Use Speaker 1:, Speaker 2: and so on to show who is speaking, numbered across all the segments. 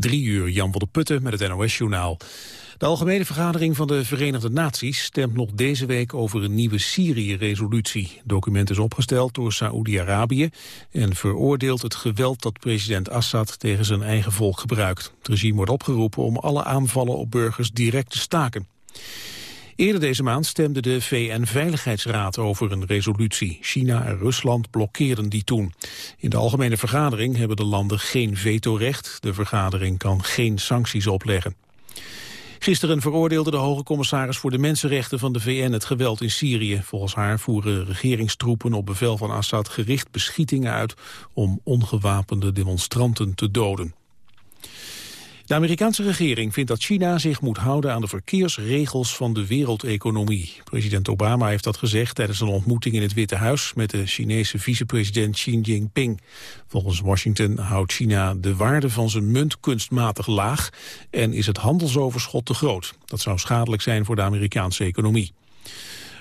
Speaker 1: Drie uur, Jan van der Putten met het NOS-journaal. De Algemene Vergadering van de Verenigde Naties stemt nog deze week over een nieuwe Syrië-resolutie. Document is opgesteld door Saoedi-Arabië en veroordeelt het geweld dat president Assad tegen zijn eigen volk gebruikt. Het regime wordt opgeroepen om alle aanvallen op burgers direct te staken. Eerder deze maand stemde de VN-veiligheidsraad over een resolutie. China en Rusland blokkeerden die toen. In de algemene vergadering hebben de landen geen vetorecht. De vergadering kan geen sancties opleggen. Gisteren veroordeelde de hoge commissaris voor de mensenrechten van de VN het geweld in Syrië. Volgens haar voeren regeringstroepen op bevel van Assad gericht beschietingen uit om ongewapende demonstranten te doden. De Amerikaanse regering vindt dat China zich moet houden aan de verkeersregels van de wereldeconomie. President Obama heeft dat gezegd tijdens een ontmoeting in het Witte Huis met de Chinese vicepresident Xi Jinping. Volgens Washington houdt China de waarde van zijn munt kunstmatig laag en is het handelsoverschot te groot. Dat zou schadelijk zijn voor de Amerikaanse economie.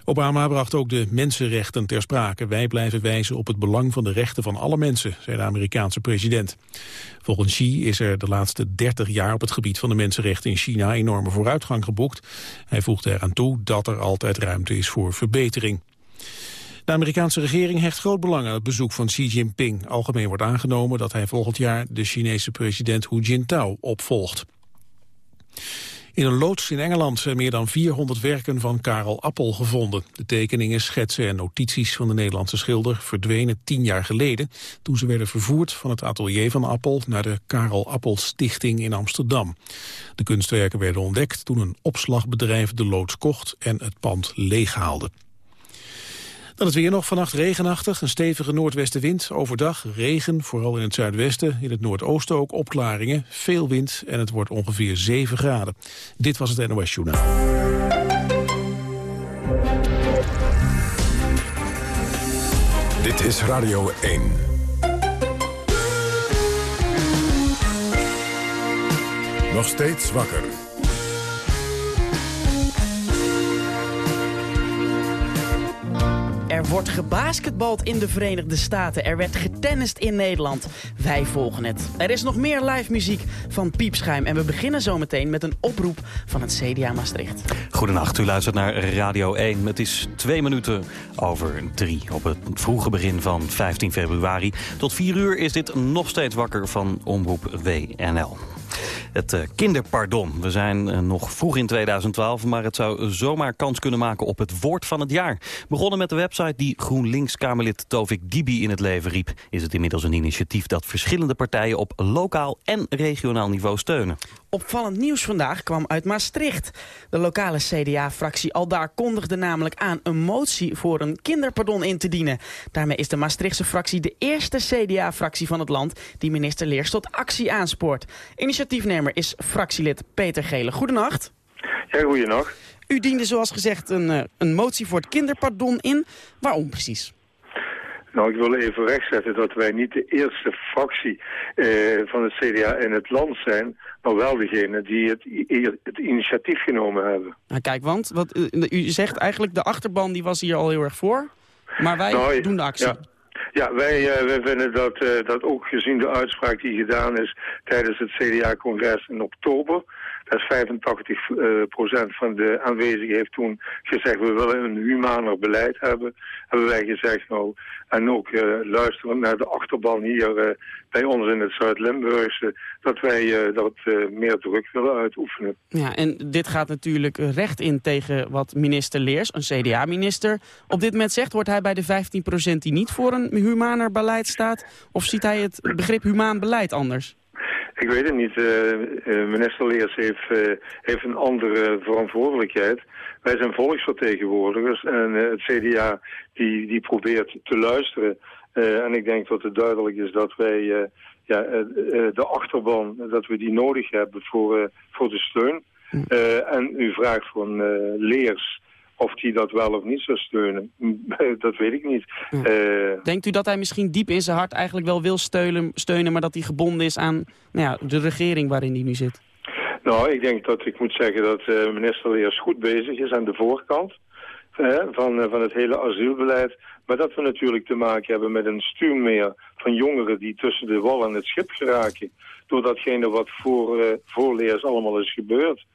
Speaker 1: Obama bracht ook de mensenrechten ter sprake. Wij blijven wijzen op het belang van de rechten van alle mensen, zei de Amerikaanse president. Volgens Xi is er de laatste 30 jaar op het gebied van de mensenrechten in China enorme vooruitgang geboekt. Hij voegde eraan toe dat er altijd ruimte is voor verbetering. De Amerikaanse regering hecht groot belang aan het bezoek van Xi Jinping. Algemeen wordt aangenomen dat hij volgend jaar de Chinese president Hu Jintao opvolgt. In een loods in Engeland zijn meer dan 400 werken van Karel Appel gevonden. De tekeningen, schetsen en notities van de Nederlandse schilder verdwenen tien jaar geleden... toen ze werden vervoerd van het atelier van Appel naar de Karel Appel Stichting in Amsterdam. De kunstwerken werden ontdekt toen een opslagbedrijf de loods kocht en het pand leeghaalde. Dan het weer nog vannacht regenachtig, een stevige noordwestenwind. Overdag regen, vooral in het zuidwesten. In het noordoosten ook opklaringen, veel wind en het wordt ongeveer 7 graden. Dit was het NOS Journaal.
Speaker 2: Dit is Radio 1. Nog steeds wakker.
Speaker 3: Wordt gebasketbald in de Verenigde Staten. Er werd getennist in Nederland. Wij volgen het. Er is nog meer live muziek van Piepschuim. En we beginnen zometeen met een oproep van het CDA Maastricht.
Speaker 4: Goedenacht, u luistert naar Radio 1. Het is twee minuten over drie op het vroege begin van 15 februari. Tot vier uur is dit nog steeds wakker van Omroep WNL. Het uh, kinderpardon. We zijn uh, nog vroeg in 2012, maar het zou zomaar kans kunnen maken op het woord van het jaar. Begonnen met de website die GroenLinks-Kamerlid Tovik Dibi in het leven riep... is het inmiddels een initiatief dat verschillende partijen op lokaal en regionaal niveau steunen.
Speaker 3: Opvallend nieuws vandaag kwam uit Maastricht. De lokale CDA-fractie aldaar kondigde namelijk aan een motie voor een kinderpardon in te dienen. Daarmee is de Maastrichtse fractie de eerste CDA-fractie van het land die minister Leers tot actie aanspoort. Initiatiefnemer is fractielid Peter Gele. Goedenacht.
Speaker 5: Ja, goedenacht.
Speaker 3: U diende zoals gezegd een, eh, een motie voor het kinderpardon in. Waarom precies?
Speaker 5: Nou, ik wil even rechtzetten dat wij niet de eerste fractie eh, van het CDA in het land zijn, maar wel degene die het, het initiatief genomen hebben.
Speaker 3: Nou, kijk, want wat, u, u zegt eigenlijk de achterban die was hier al heel erg voor, maar wij nou, doen de actie.
Speaker 5: Ja. Ja, wij, uh, wij vinden dat, uh, dat ook gezien de uitspraak die gedaan is tijdens het CDA-congres in oktober... Dat is 85 uh, procent van de aanwezigen heeft toen gezegd... we willen een humaner beleid hebben. Hebben wij gezegd, nou, en ook uh, luisterend naar de achterban hier uh, bij ons in het Zuid-Limburgse... dat wij dat meer druk willen uitoefenen.
Speaker 3: Ja, en dit gaat natuurlijk recht in tegen wat minister Leers, een CDA-minister... op dit moment zegt, wordt hij bij de 15 procent die niet voor een humaner beleid staat... of ziet hij het begrip humaan beleid anders?
Speaker 5: Ik weet het niet. Uh, minister Leers heeft, uh, heeft een andere verantwoordelijkheid. Wij zijn volksvertegenwoordigers en het CDA die, die probeert te luisteren. en ik denk dat het duidelijk is dat wij ja, de achterban, dat we die nodig hebben voor, voor de steun. Hm. en u vraagt van Leers of hij dat wel of niet zou steunen, dat weet ik niet.
Speaker 3: Uh, Denkt u dat hij misschien diep in zijn hart eigenlijk wel wil steunen, steunen maar dat hij gebonden is aan nou ja, de regering waarin hij nu zit?
Speaker 5: Nou, ik denk dat ik moet zeggen dat uh, minister Leers goed bezig is aan de voorkant van, van het hele asielbeleid. Maar dat we natuurlijk te maken hebben met een stuurmeer van jongeren die tussen de wal en het schip geraken. Door datgene wat voor, uh, voorleers allemaal is gebeurd.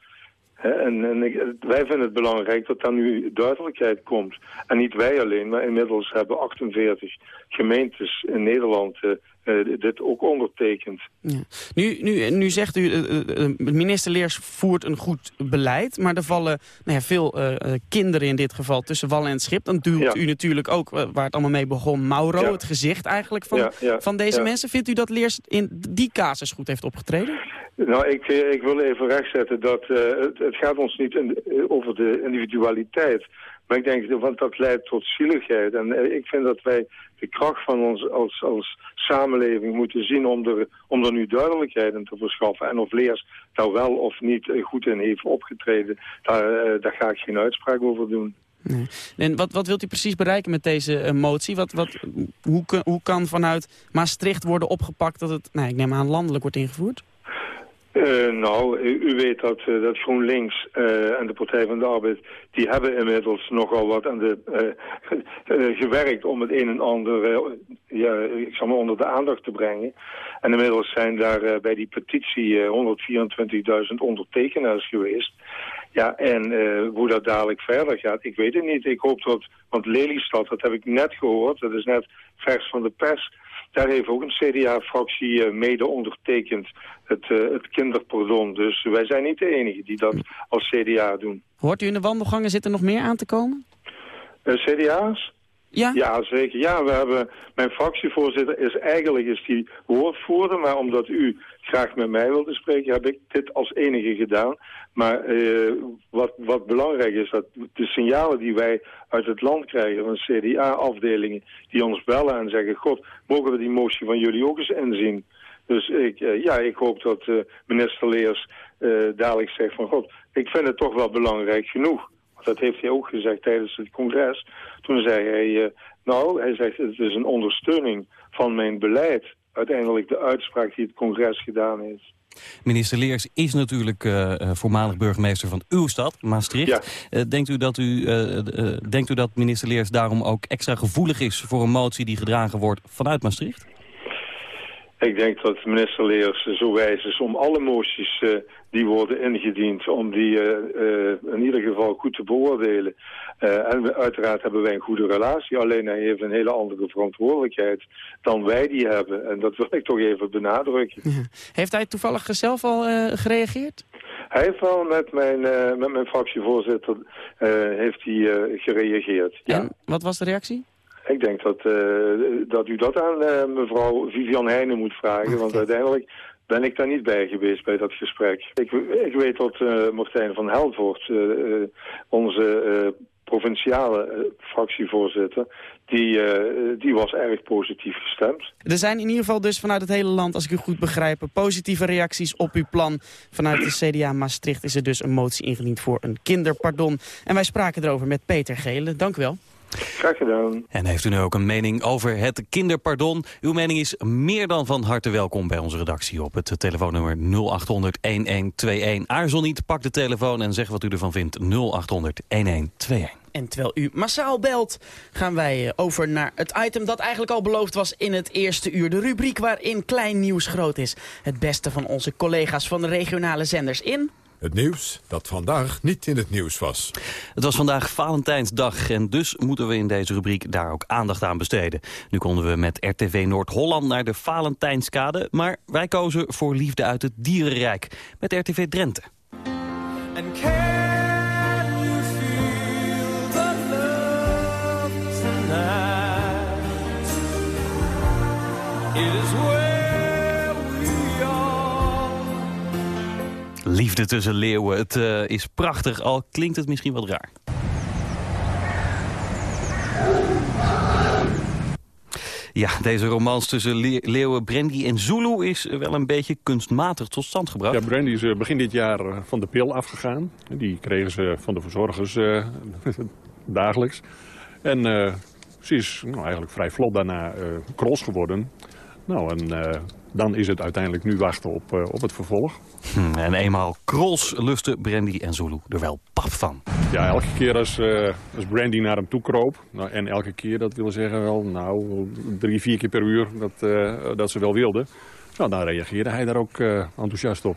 Speaker 5: En, en wij vinden het belangrijk dat daar nu duidelijkheid komt. En niet wij alleen, maar inmiddels hebben 48 gemeentes in Nederland uh, dit ook ondertekend. Ja.
Speaker 3: Nu, nu, nu zegt u, uh, minister Leers voert een goed beleid... maar er vallen nou ja, veel kinderen in dit geval tussen wal en schip. Dan duwt u natuurlijk ook, waar het allemaal mee begon, Mauro... het gezicht eigenlijk van, van deze mensen. Vindt u dat Leers in die casus goed heeft opgetreden?
Speaker 5: Nou, ik, ik wil even rechtzetten dat het, het, gaat ons niet in, over de individualiteit... Maar ik denk, want dat leidt tot zieligheid. En eh, ik vind dat wij de kracht van ons als, als samenleving moeten zien om er, om nu duidelijkheid in te verschaffen. En of Leers daar wel of niet eh, goed in heeft opgetreden, daar, eh, daar ga ik geen uitspraak over doen.
Speaker 3: En wat, wat wilt u precies bereiken met deze motie? Wat, wat, hoe, hoe kan vanuit Maastricht worden opgepakt dat het, nou, ik neem aan, landelijk wordt ingevoerd?
Speaker 5: Uh, nou, u, weet dat, uh, dat GroenLinks uh, en de Partij van de Arbeid... die hebben inmiddels nogal wat aan de, gewerkt om het een en ander ja, ik zal maar onder de aandacht te brengen. En inmiddels zijn daar bij die petitie 124.000 ondertekenaars geweest. Ja, en hoe dat dadelijk verder gaat, ik weet het niet. Ik hoop dat, want Lelystad, dat heb ik net gehoord, dat is net vers van de pers... Daar heeft ook een CDA-fractie mede ondertekend het, uh, het kinderpardon. Dus wij zijn niet de enige die dat als CDA doen.
Speaker 3: Hoort u in de wandelgangen, zit er nog meer aan te komen?
Speaker 5: Uh, CDA's?
Speaker 3: Ja?
Speaker 5: Ja, zeker. Ja, we hebben, mijn fractievoorzitter is eigenlijk is die woordvoerder, maar omdat u graag met mij wilde spreken, heb ik dit als enige gedaan. Maar uh, wat, wat belangrijk is, dat de signalen die wij uit het land krijgen van CDA-afdelingen, die ons bellen en zeggen, god, mogen we die motie van jullie ook eens inzien? Dus ik, uh, ja, ik hoop dat uh, minister Leers dadelijk zegt van... God, ik vind het toch wel belangrijk genoeg. Dat heeft hij ook gezegd tijdens het congres. Toen zei hij, nou, hij zegt het is een ondersteuning van mijn beleid. Uiteindelijk de uitspraak die het congres gedaan heeft.
Speaker 4: Minister Leers is natuurlijk uh, voormalig burgemeester van uw stad, Maastricht. Ja. Uh, denkt, u dat u, denkt u dat minister Leers daarom ook extra gevoelig is voor een motie die gedragen wordt vanuit Maastricht?
Speaker 5: Ik denk dat minister Leers zo wijs is om alle moties uh, die worden ingediend... om die uh, uh, in ieder geval goed te beoordelen. en uiteraard hebben wij een goede relatie. Alleen hij heeft een hele andere verantwoordelijkheid dan wij die hebben. En dat wil ik toch even benadrukken.
Speaker 3: Heeft hij toevallig zelf al gereageerd?
Speaker 5: Hij heeft wel met mijn, met mijn fractievoorzitter heeft hij, gereageerd.
Speaker 3: En ja. wat was de reactie?
Speaker 5: Ik denk dat, uh, dat u dat aan uh, mevrouw Vivian Heijnen moet vragen. Okay. Want uiteindelijk ben ik daar niet bij geweest bij dat gesprek. Ik, ik weet dat uh, Martijn van Helvoort, onze provinciale fractievoorzitter, die, die was erg positief gestemd.
Speaker 3: Er zijn in ieder geval dus vanuit het hele land, als ik u goed begrijp, positieve reacties op uw plan. Vanuit de CDA Maastricht is er dus een motie ingediend voor een kinderpardon. En wij spraken erover met Peter Gele. Dank u wel.
Speaker 5: Graag gedaan.
Speaker 4: En heeft u nu ook een mening over het kinderpardon? Uw mening is meer dan van harte welkom bij onze redactie op het telefoonnummer 0800-1121. Aarzel niet, pak de telefoon en zeg wat u ervan vindt. 0800-1121.
Speaker 3: En terwijl u massaal belt, gaan wij eh, over naar het item dat eigenlijk al beloofd was in het eerste uur. De rubriek waarin klein nieuws groot is. Het beste van onze collega's van de regionale zenders in...
Speaker 2: Het nieuws dat vandaag niet in het nieuws was.
Speaker 4: Het was vandaag Valentijnsdag en dus moeten we in deze rubriek daar ook aandacht aan besteden. Nu konden we met RTV Noord-Holland naar de Valentijnskade, maar wij kozen voor liefde uit het dierenrijk met RTV Drenthe. It is Liefde tussen leeuwen. Het uh, is prachtig, al klinkt het misschien wat raar. Ja, deze romans tussen leeuwen Brandy en Zulu is wel een beetje kunstmatig tot stand gebracht.
Speaker 6: Ja, Brandy is eh, begin dit jaar eh, van de pil afgegaan. Die kregen ze van de verzorgers dagelijks. En ze is nou, eigenlijk vrij vlot daarna cross geworden. Nou, en dan is het uiteindelijk nu wachten op, op het vervolg.
Speaker 4: Hm, en eenmaal krols lusten Brandy en Zulu er wel pap van.
Speaker 6: Ja, elke keer als, uh, als Brandy naar hem toe kroop, nou, en elke keer, dat wil zeggen wel, nou, drie, vier keer per uur dat, uh, dat ze wel wilde, nou, dan reageerde hij daar ook uh, enthousiast op.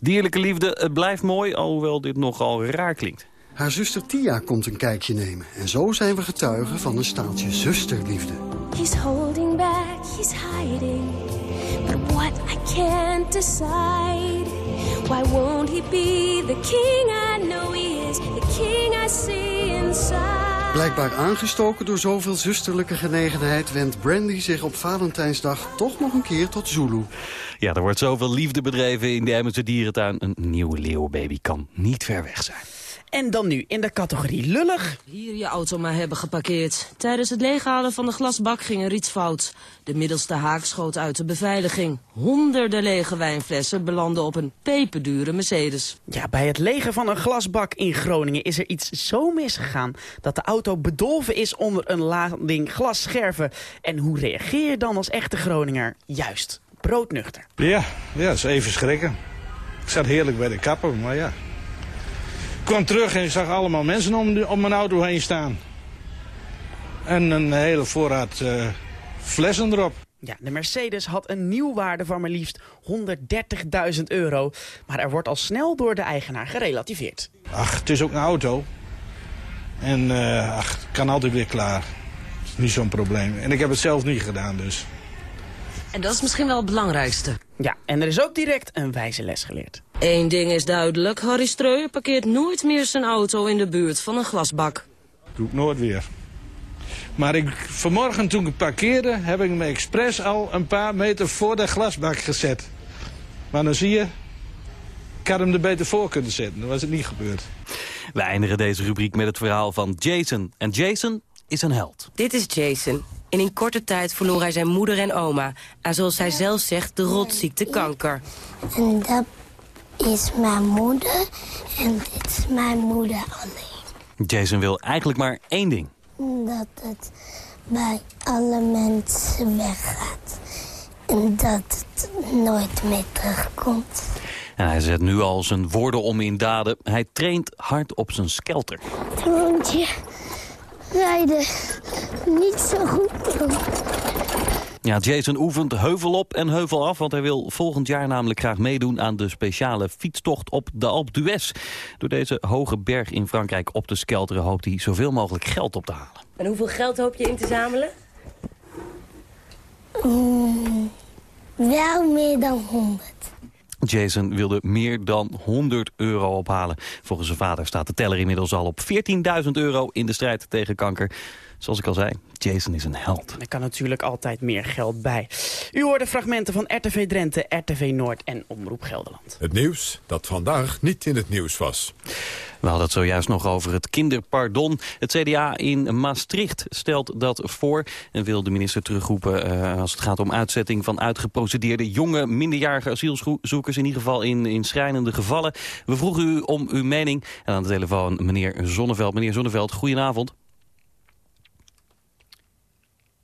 Speaker 4: Dierlijke liefde, het blijft mooi, alhoewel dit nogal raar klinkt.
Speaker 7: Haar zuster Tia komt een kijkje nemen. En zo zijn we getuigen van een staaltje zusterliefde.
Speaker 8: He's holding back, he's hiding. But what I can't decide. Why won't he be the king I know he is? The king I see inside.
Speaker 7: Blijkbaar aangestoken door zoveel zusterlijke genegenheid... wendt Brandy zich op Valentijnsdag toch nog een keer tot Zulu.
Speaker 4: Ja, er wordt zoveel liefde bedreven in de Emmense dierentuin. Een nieuwe leeuwbaby kan niet ver weg zijn.
Speaker 3: En dan nu in de categorie lullig.
Speaker 9: Hier je auto maar hebben geparkeerd. Tijdens het leeghalen van de glasbak ging er iets fout. De middelste haak schoot uit de beveiliging. Honderden lege wijnflessen belanden op een peperdure Mercedes.
Speaker 3: Ja, bij het legen van een glasbak in Groningen is er iets zo misgegaan... dat de auto bedolven is onder een lading glasscherven. En hoe reageer je dan als echte Groninger? Juist, broodnuchter.
Speaker 10: Ja, ja, dat is even schrikken. Ik zat heerlijk bij de kapper, maar ja, kwam terug en ik zag allemaal mensen om, om mijn auto heen staan. En een hele voorraad uh, flessen erop.
Speaker 3: Ja, de Mercedes had een nieuwwaarde van maar liefst 130.000 euro. Maar er wordt al snel door de eigenaar gerelativeerd.
Speaker 10: Ach, het is ook een auto. En uh, ach, het kan altijd weer klaar. is niet zo'n probleem. En ik heb het zelf niet gedaan dus.
Speaker 9: En dat is misschien wel het belangrijkste.
Speaker 3: Ja, en er is ook direct een wijze les geleerd.
Speaker 9: Eén ding is duidelijk. Harry Streuer parkeert nooit meer zijn auto in de buurt van een glasbak.
Speaker 10: Doe ik nooit weer. Maar ik, vanmorgen toen ik parkeerde, heb ik me expres al een paar meter voor de glasbak gezet. Maar dan zie je, ik had hem er beter voor kunnen zetten. Dan was het niet gebeurd.
Speaker 4: We eindigen deze rubriek met het verhaal van Jason. En Jason is een held.
Speaker 11: Dit is Jason. En in korte tijd verloor hij zijn moeder en oma. En zoals hij zelf zegt, de rotziekte kanker.
Speaker 12: En dat is mijn moeder en dit is mijn moeder alleen.
Speaker 4: Jason wil eigenlijk maar één ding.
Speaker 12: Dat het bij alle mensen weggaat. En dat het nooit meer terugkomt.
Speaker 4: En hij zet nu al zijn woorden om in daden. Hij traint hard op zijn skelter.
Speaker 12: Troontje rijden niet zo goed
Speaker 4: ja, Jason oefent heuvel op en heuvel af... want hij wil volgend jaar namelijk graag meedoen... aan de speciale fietstocht op de Alpe d'Huez. Door deze hoge berg in Frankrijk op te skelteren... hoopt hij zoveel mogelijk geld op te halen.
Speaker 11: En hoeveel geld hoop je in te zamelen?
Speaker 12: Mm, wel meer dan 100.
Speaker 4: Jason wilde meer dan 100 euro ophalen. Volgens zijn vader staat de teller inmiddels al op 14.000 euro in de strijd tegen kanker. Zoals ik al zei, Jason is een held.
Speaker 3: Er kan natuurlijk altijd meer geld bij. U hoorde fragmenten van RTV Drenthe, RTV Noord en Omroep Gelderland.
Speaker 2: Het nieuws dat vandaag niet in het nieuws was.
Speaker 4: We hadden het zojuist nog over het kinderpardon. Het CDA in Maastricht stelt dat voor en wil de minister terugroepen... Uh, als het gaat om uitzetting van uitgeprocedeerde jonge minderjarige asielzoekers... in ieder geval in, in schrijnende gevallen. We vroegen u om uw mening. En aan de telefoon meneer Zonneveld. Meneer Zonneveld, goedenavond.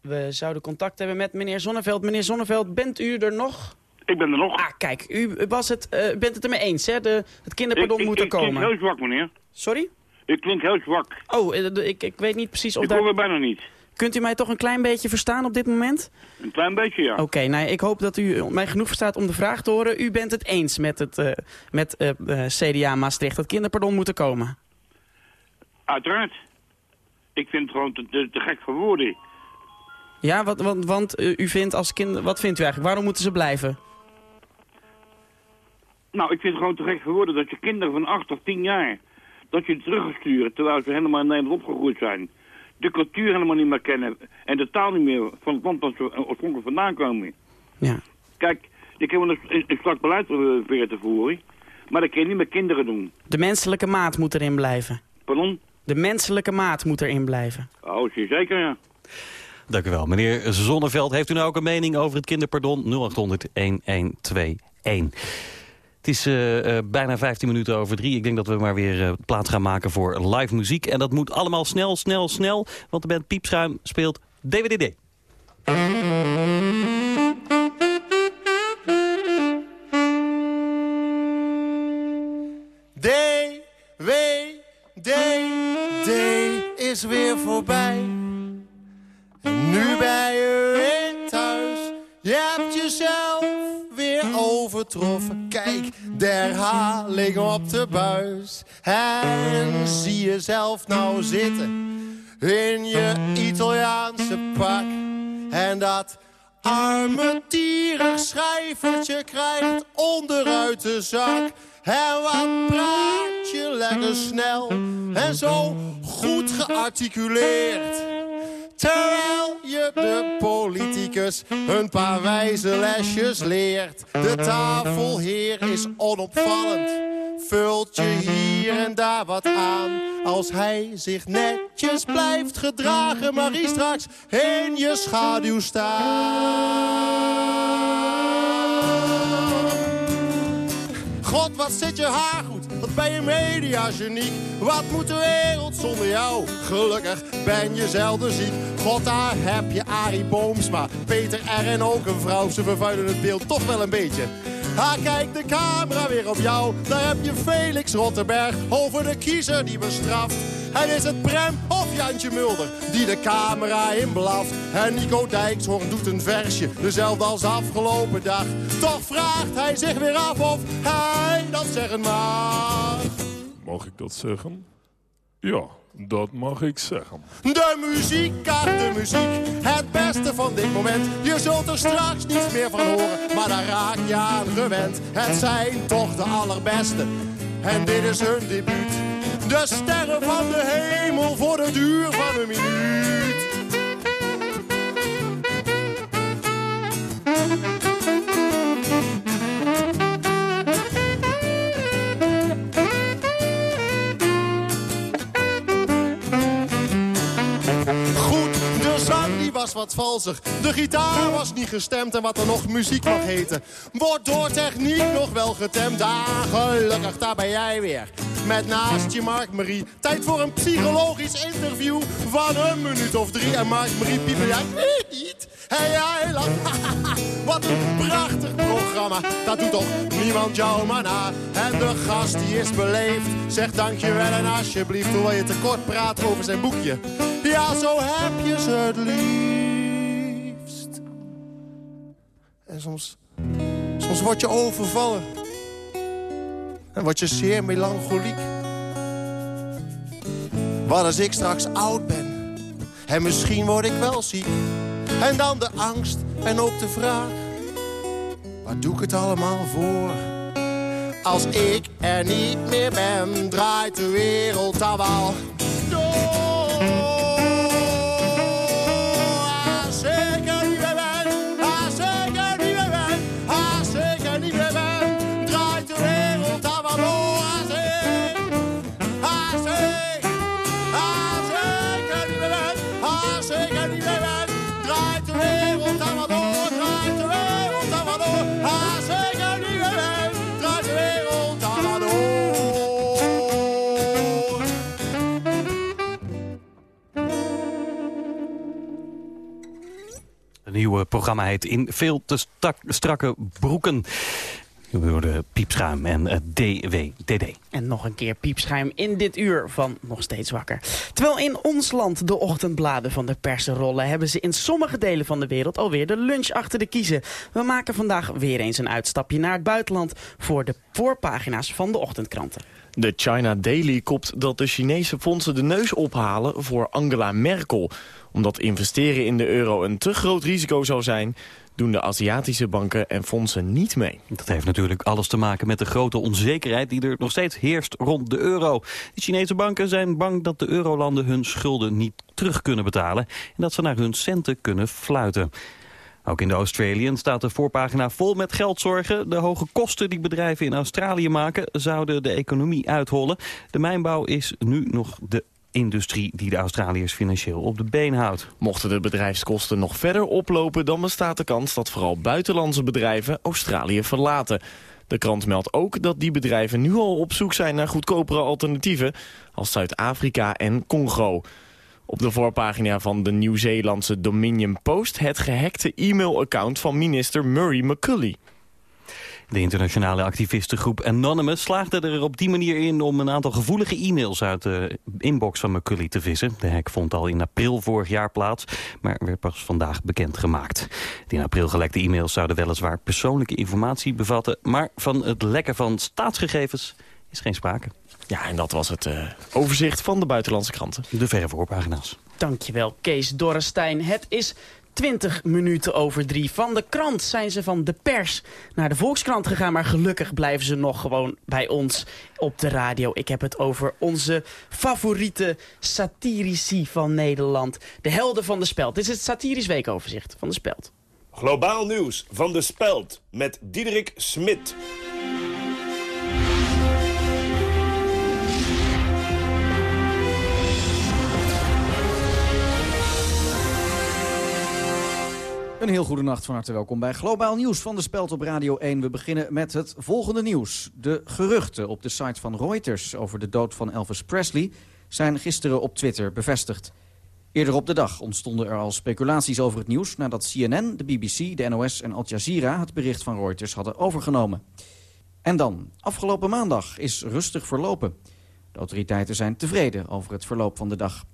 Speaker 3: We zouden contact hebben met meneer Zonneveld. Meneer Zonneveld, bent u er nog?
Speaker 13: Ik ben er nog.
Speaker 3: Ah, kijk, u was het, uh, bent het ermee eens, hè? De, het kinderpardon ik, ik, moet er komen.
Speaker 13: Ik klink heel zwak, meneer.
Speaker 3: Sorry?
Speaker 13: Ik klink heel zwak.
Speaker 3: Oh, uh, ik, ik weet niet precies of
Speaker 13: ik
Speaker 3: daar...
Speaker 13: Ik hoor bijna niet.
Speaker 3: Kunt u mij toch een klein beetje verstaan op dit moment?
Speaker 13: Een klein beetje, ja.
Speaker 3: Oké, okay, nou, ik hoop dat u mij genoeg verstaat om de vraag te horen. U bent het eens met het uh, met, CDA Maastricht dat kinderpardon moet er komen?
Speaker 13: Uiteraard. Ik vind het gewoon te, te, te gek voor woorden.
Speaker 3: Ja, wat, want, want u vindt als kind, wat vindt u eigenlijk? Waarom moeten ze blijven?
Speaker 13: Nou, ik vind het gewoon te gek geworden dat je kinderen van 8 of 10 jaar... dat je terug gaat sturen terwijl ze helemaal in Nederland opgegroeid zijn. De cultuur helemaal niet meer kennen. En de taal niet meer van het land dat ze oorspronkelijk vandaan komen.
Speaker 3: Ja.
Speaker 13: Kijk, ik heb een, een strak beleid proberen te voeren. Maar dat kun je niet met kinderen doen.
Speaker 3: De menselijke maat moet erin blijven.
Speaker 13: Pardon?
Speaker 3: De menselijke maat moet erin blijven.
Speaker 13: Oh, zeker, ja.
Speaker 4: Dank u wel. Meneer Zonneveld, heeft u nou ook een mening over het kinderpardon? 0800 1121. Het is uh, uh, bijna 15 minuten over drie. Ik denk dat we maar weer uh, plaats gaan maken voor live muziek. En dat moet allemaal snel, snel, snel. Want de band Piepschuim speelt DWDD.
Speaker 14: D, W, D. is weer voorbij. Nu ben je weer thuis. Je hebt jezelf weer overtroffen. Kijk, de herhaling op de buis. En zie jezelf nou zitten in je Italiaanse pak. En dat arme tierig schrijvertje krijgt onderuit de zak. En wat praat je lekker snel en zo goed gearticuleerd. Terwijl je de politicus een paar wijze lesjes leert. De tafelheer is onopvallend, vult je hier en daar wat aan. Als hij zich netjes blijft gedragen, maar hij straks in je schaduw staat. God, wat zit je haar ben je mediageniek? Wat moet de wereld zonder jou? Gelukkig ben je zelden ziek. God, daar heb je Arie Boomsma. Peter R. en ook een vrouw. Ze vervuilen het beeld toch wel een beetje. Ha, kijk de camera weer op jou. Daar heb je Felix Rotterberg over de kiezer die bestraft. En is het Prem of Jantje Mulder die de camera inblaft. En Nico Dijkshoorn doet een versje, dezelfde als afgelopen dag. Toch vraagt hij zich weer af of hij dat zeggen mag.
Speaker 15: Mag ik dat zeggen? Ja, dat mag ik zeggen.
Speaker 14: De muziek, ach de muziek, het beste van dit moment. Je zult er straks niets meer van horen, maar daar raak je aan gewend. Het zijn toch de allerbeste, en dit is hun debuut. De sterren van de hemel voor de duur van een minuut. Was wat valsig. De gitaar was niet gestemd en wat er nog muziek mag heten. Wordt door techniek nog wel getemd. Ah, gelukkig, daar ben jij weer. Met naast je Mark-Marie. Tijd voor een psychologisch interview van een minuut of drie. En Mark-Marie piepen, ja, weet niet. Jij lacht, wat een prachtig programma. Dat doet toch niemand jou maar na. En de gast die is beleefd, zegt dankjewel en alsjeblieft. Hoewel je tekort praat over zijn boekje. Ja, zo heb je ze het liefst. En soms, soms word je overvallen. En word je zeer melancholiek. Wat als ik straks oud ben. En misschien word ik wel ziek. En dan de angst en ook de vraag. Waar doe ik het allemaal voor? Als ik er niet meer ben, draait de wereld dan wel door.
Speaker 4: Nieuwe programma heet In veel te strakke broeken. We hoorden piepschuim en eh, DWDD.
Speaker 3: En nog een keer piepschuim in dit uur van Nog Steeds Wakker. Terwijl in ons land de ochtendbladen van de persen rollen... hebben ze in sommige delen van de wereld alweer de lunch achter de kiezen. We maken vandaag weer eens een uitstapje naar het buitenland... voor de voorpagina's van de ochtendkranten.
Speaker 16: De China Daily kopt dat de Chinese fondsen de neus ophalen voor Angela Merkel. Omdat investeren in de euro een te groot risico zou zijn... doen de Aziatische banken en fondsen niet mee.
Speaker 4: Dat heeft natuurlijk alles te maken met de grote onzekerheid die er nog steeds heerst rond de euro. De Chinese banken zijn bang dat de eurolanden hun schulden niet terug kunnen betalen... en dat ze naar hun centen kunnen fluiten. Ook in de Australian staat de voorpagina vol met geldzorgen. De hoge kosten die bedrijven in Australië maken zouden de economie uithollen. De mijnbouw is nu nog de industrie die de Australiërs financieel op de been houdt.
Speaker 16: Mochten de bedrijfskosten nog verder oplopen... dan bestaat de kans dat vooral buitenlandse bedrijven Australië verlaten. De krant meldt ook dat die bedrijven nu al op zoek zijn naar goedkopere alternatieven... als Zuid-Afrika en Congo. Op de voorpagina van de Nieuw-Zeelandse Dominion Post... het gehackte e-mailaccount van minister Murray McCully.
Speaker 4: De internationale activistengroep Anonymous slaagde er op die manier in... om een aantal gevoelige e-mails uit de inbox van McCully te vissen. De hack vond al in april vorig jaar plaats, maar werd pas vandaag bekendgemaakt. De in april gelekte e-mails zouden weliswaar persoonlijke informatie bevatten... maar van het lekken van staatsgegevens is geen sprake.
Speaker 16: Ja, en dat was het uh, overzicht van de buitenlandse kranten.
Speaker 4: De verre voorpagina's.
Speaker 3: Dankjewel, Kees Dorrestein. Het is 20 minuten over drie. Van de krant zijn ze van de pers naar de Volkskrant gegaan. Maar gelukkig blijven ze nog gewoon bij ons op de radio. Ik heb het over onze favoriete satirici van Nederland. De helden van de Speld. Dit is het satirisch weekoverzicht van de Speld.
Speaker 17: Globaal nieuws van de Speld met Diederik Smit.
Speaker 18: Een heel goede nacht, van harte welkom bij Globaal Nieuws van de Speld op Radio 1. We beginnen met het volgende nieuws. De geruchten op de site van Reuters over de dood van Elvis Presley... zijn gisteren op Twitter bevestigd. Eerder op de dag ontstonden er al speculaties over het nieuws... nadat CNN, de BBC, de NOS en Al Jazeera het bericht van Reuters hadden overgenomen. En dan, afgelopen maandag is rustig verlopen. De autoriteiten zijn tevreden over het verloop van de dag.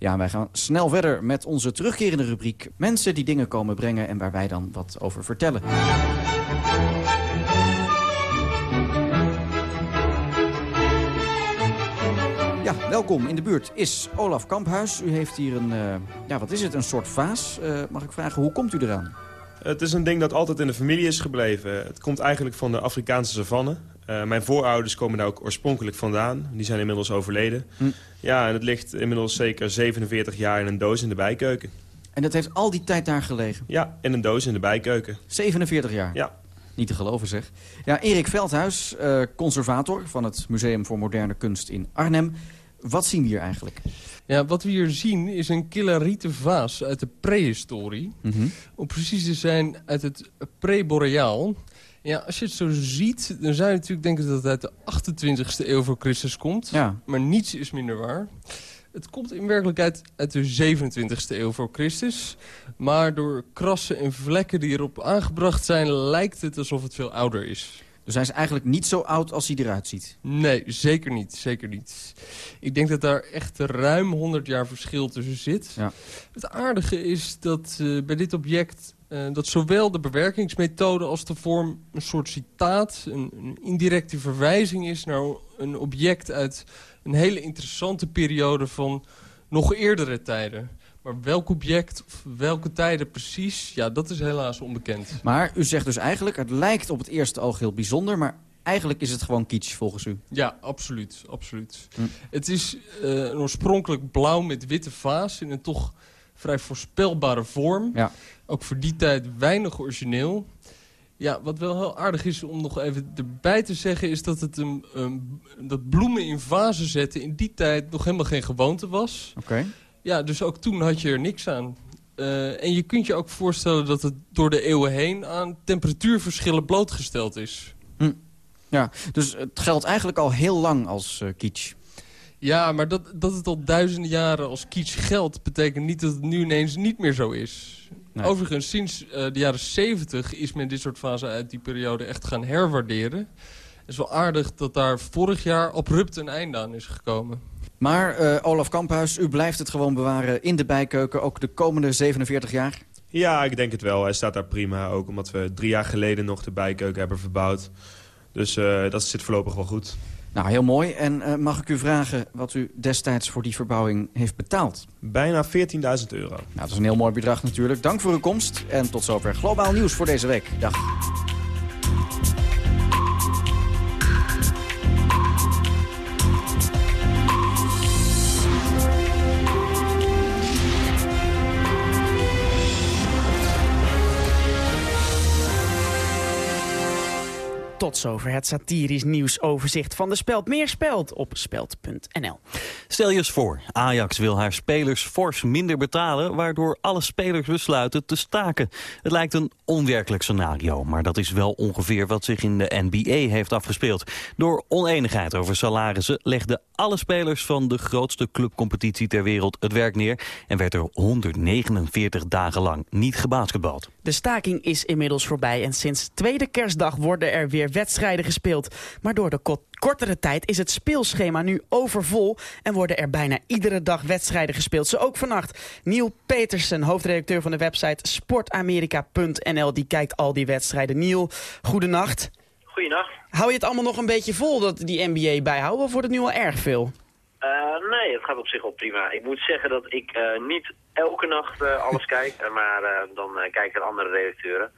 Speaker 18: Ja, wij gaan snel verder met onze terugkerende rubriek... mensen die dingen komen brengen en waar wij dan wat over vertellen. Ja, welkom. In de buurt is Olaf Kamphuis. U heeft hier een, uh, ja, wat is het, een soort vaas. Uh, mag ik vragen, hoe komt u eraan?
Speaker 19: Het is een ding dat altijd in de familie is gebleven. Het komt eigenlijk van de Afrikaanse savanne. Uh, mijn voorouders komen daar ook oorspronkelijk vandaan. Die zijn inmiddels overleden. Hm. Ja, en het ligt inmiddels zeker 47 jaar in een doos in de bijkeuken.
Speaker 18: En dat heeft al die tijd daar gelegen?
Speaker 19: Ja, in een doos in de bijkeuken.
Speaker 18: 47 jaar?
Speaker 19: Ja.
Speaker 18: Niet te geloven zeg. Ja, Erik Veldhuis, uh, conservator van het Museum voor Moderne Kunst in Arnhem. Wat zien we hier eigenlijk?
Speaker 20: Ja, wat we hier zien is een killerieten vaas uit de prehistorie. Mm -hmm. Om precies te zijn uit het pre-boreaal. Ja, als je het zo ziet, dan zou je natuurlijk denken dat het uit de 28e eeuw voor Christus komt.
Speaker 18: Ja.
Speaker 20: Maar niets is minder waar. Het komt in werkelijkheid uit de 27e eeuw voor Christus. Maar door krassen en vlekken die erop aangebracht zijn... lijkt het alsof het veel ouder is.
Speaker 18: Dus hij is eigenlijk niet zo oud als hij eruit ziet?
Speaker 20: Nee, zeker niet. Zeker niet. Ik denk dat daar echt ruim 100 jaar verschil tussen zit.
Speaker 18: Ja.
Speaker 20: Het aardige is dat uh, bij dit object... Uh, dat zowel de bewerkingsmethode als de vorm een soort citaat... Een, een indirecte verwijzing is naar een object uit een hele interessante periode van nog eerdere tijden. Maar welk object of welke tijden precies, ja, dat is helaas onbekend.
Speaker 18: Maar u zegt dus eigenlijk, het lijkt op het eerste oog heel bijzonder... maar eigenlijk is het gewoon kitsch volgens u.
Speaker 20: Ja, absoluut. absoluut. Hm. Het is uh, een oorspronkelijk blauw met witte vaas in een toch vrij voorspelbare vorm.
Speaker 18: Ja.
Speaker 20: Ook voor die tijd weinig origineel. Ja, wat wel heel aardig is om nog even erbij te zeggen... is dat, het een, een dat bloemen in vazen zetten in die tijd nog helemaal geen gewoonte was.
Speaker 18: Oké. Okay.
Speaker 20: Ja, dus ook toen had je er niks aan. Uh, en je kunt je ook voorstellen dat het door de eeuwen heen... aan temperatuurverschillen blootgesteld is.
Speaker 18: Hm. Ja, dus het geldt eigenlijk al heel lang als uh, kitsch.
Speaker 20: Ja, maar dat, dat het al duizenden jaren als kitsch geldt... betekent niet dat het nu ineens niet meer zo is. Nee. Overigens, sinds uh, de jaren 70 is men dit soort fasen uit die periode echt gaan herwaarderen. Het is wel aardig dat daar vorig jaar abrupt een einde aan is gekomen.
Speaker 18: Maar uh, Olaf Kamphuis, u blijft het gewoon bewaren in de bijkeuken, ook de komende 47 jaar?
Speaker 19: Ja, ik denk het wel. Hij staat daar prima, ook omdat we drie jaar geleden nog de bijkeuken hebben verbouwd. Dus uh, dat zit voorlopig wel goed.
Speaker 18: Nou, heel mooi. En uh, mag ik u vragen wat u destijds voor die verbouwing heeft betaald?
Speaker 19: Bijna 14.000 euro. Nou,
Speaker 18: dat is een heel mooi bedrag natuurlijk. Dank voor uw komst en tot zover Globaal Nieuws voor deze week. Dag.
Speaker 3: Tot zover het satirisch nieuwsoverzicht van de Speld. Meer Speld op speld.nl.
Speaker 4: Stel je eens voor, Ajax wil haar spelers fors minder betalen... waardoor alle spelers besluiten te staken. Het lijkt een onwerkelijk scenario, maar dat is wel ongeveer wat zich in de NBA heeft afgespeeld. Door oneenigheid over salarissen legden alle spelers van de grootste clubcompetitie ter wereld het werk neer... en werd er 149 dagen lang niet gebasketbald.
Speaker 3: De staking is inmiddels voorbij en sinds tweede kerstdag worden er weer wedstrijden gespeeld. Maar door de ko- kortere tijd is het speelschema nu overvol en worden er bijna iedere dag wedstrijden gespeeld. Zo ook vannacht. Neil Petersen, hoofdredacteur van de website sportamerika.nl, die kijkt al die wedstrijden. Neil, goedenacht.
Speaker 21: Goedenacht.
Speaker 3: Hou je het allemaal nog een beetje vol, dat die NBA bijhouden, of wordt het nu al erg veel?
Speaker 21: Eh, nee, het gaat op zich wel prima. Ik moet zeggen dat ik eh, niet elke nacht eh, alles kijk, maar dan kijken andere redacteuren.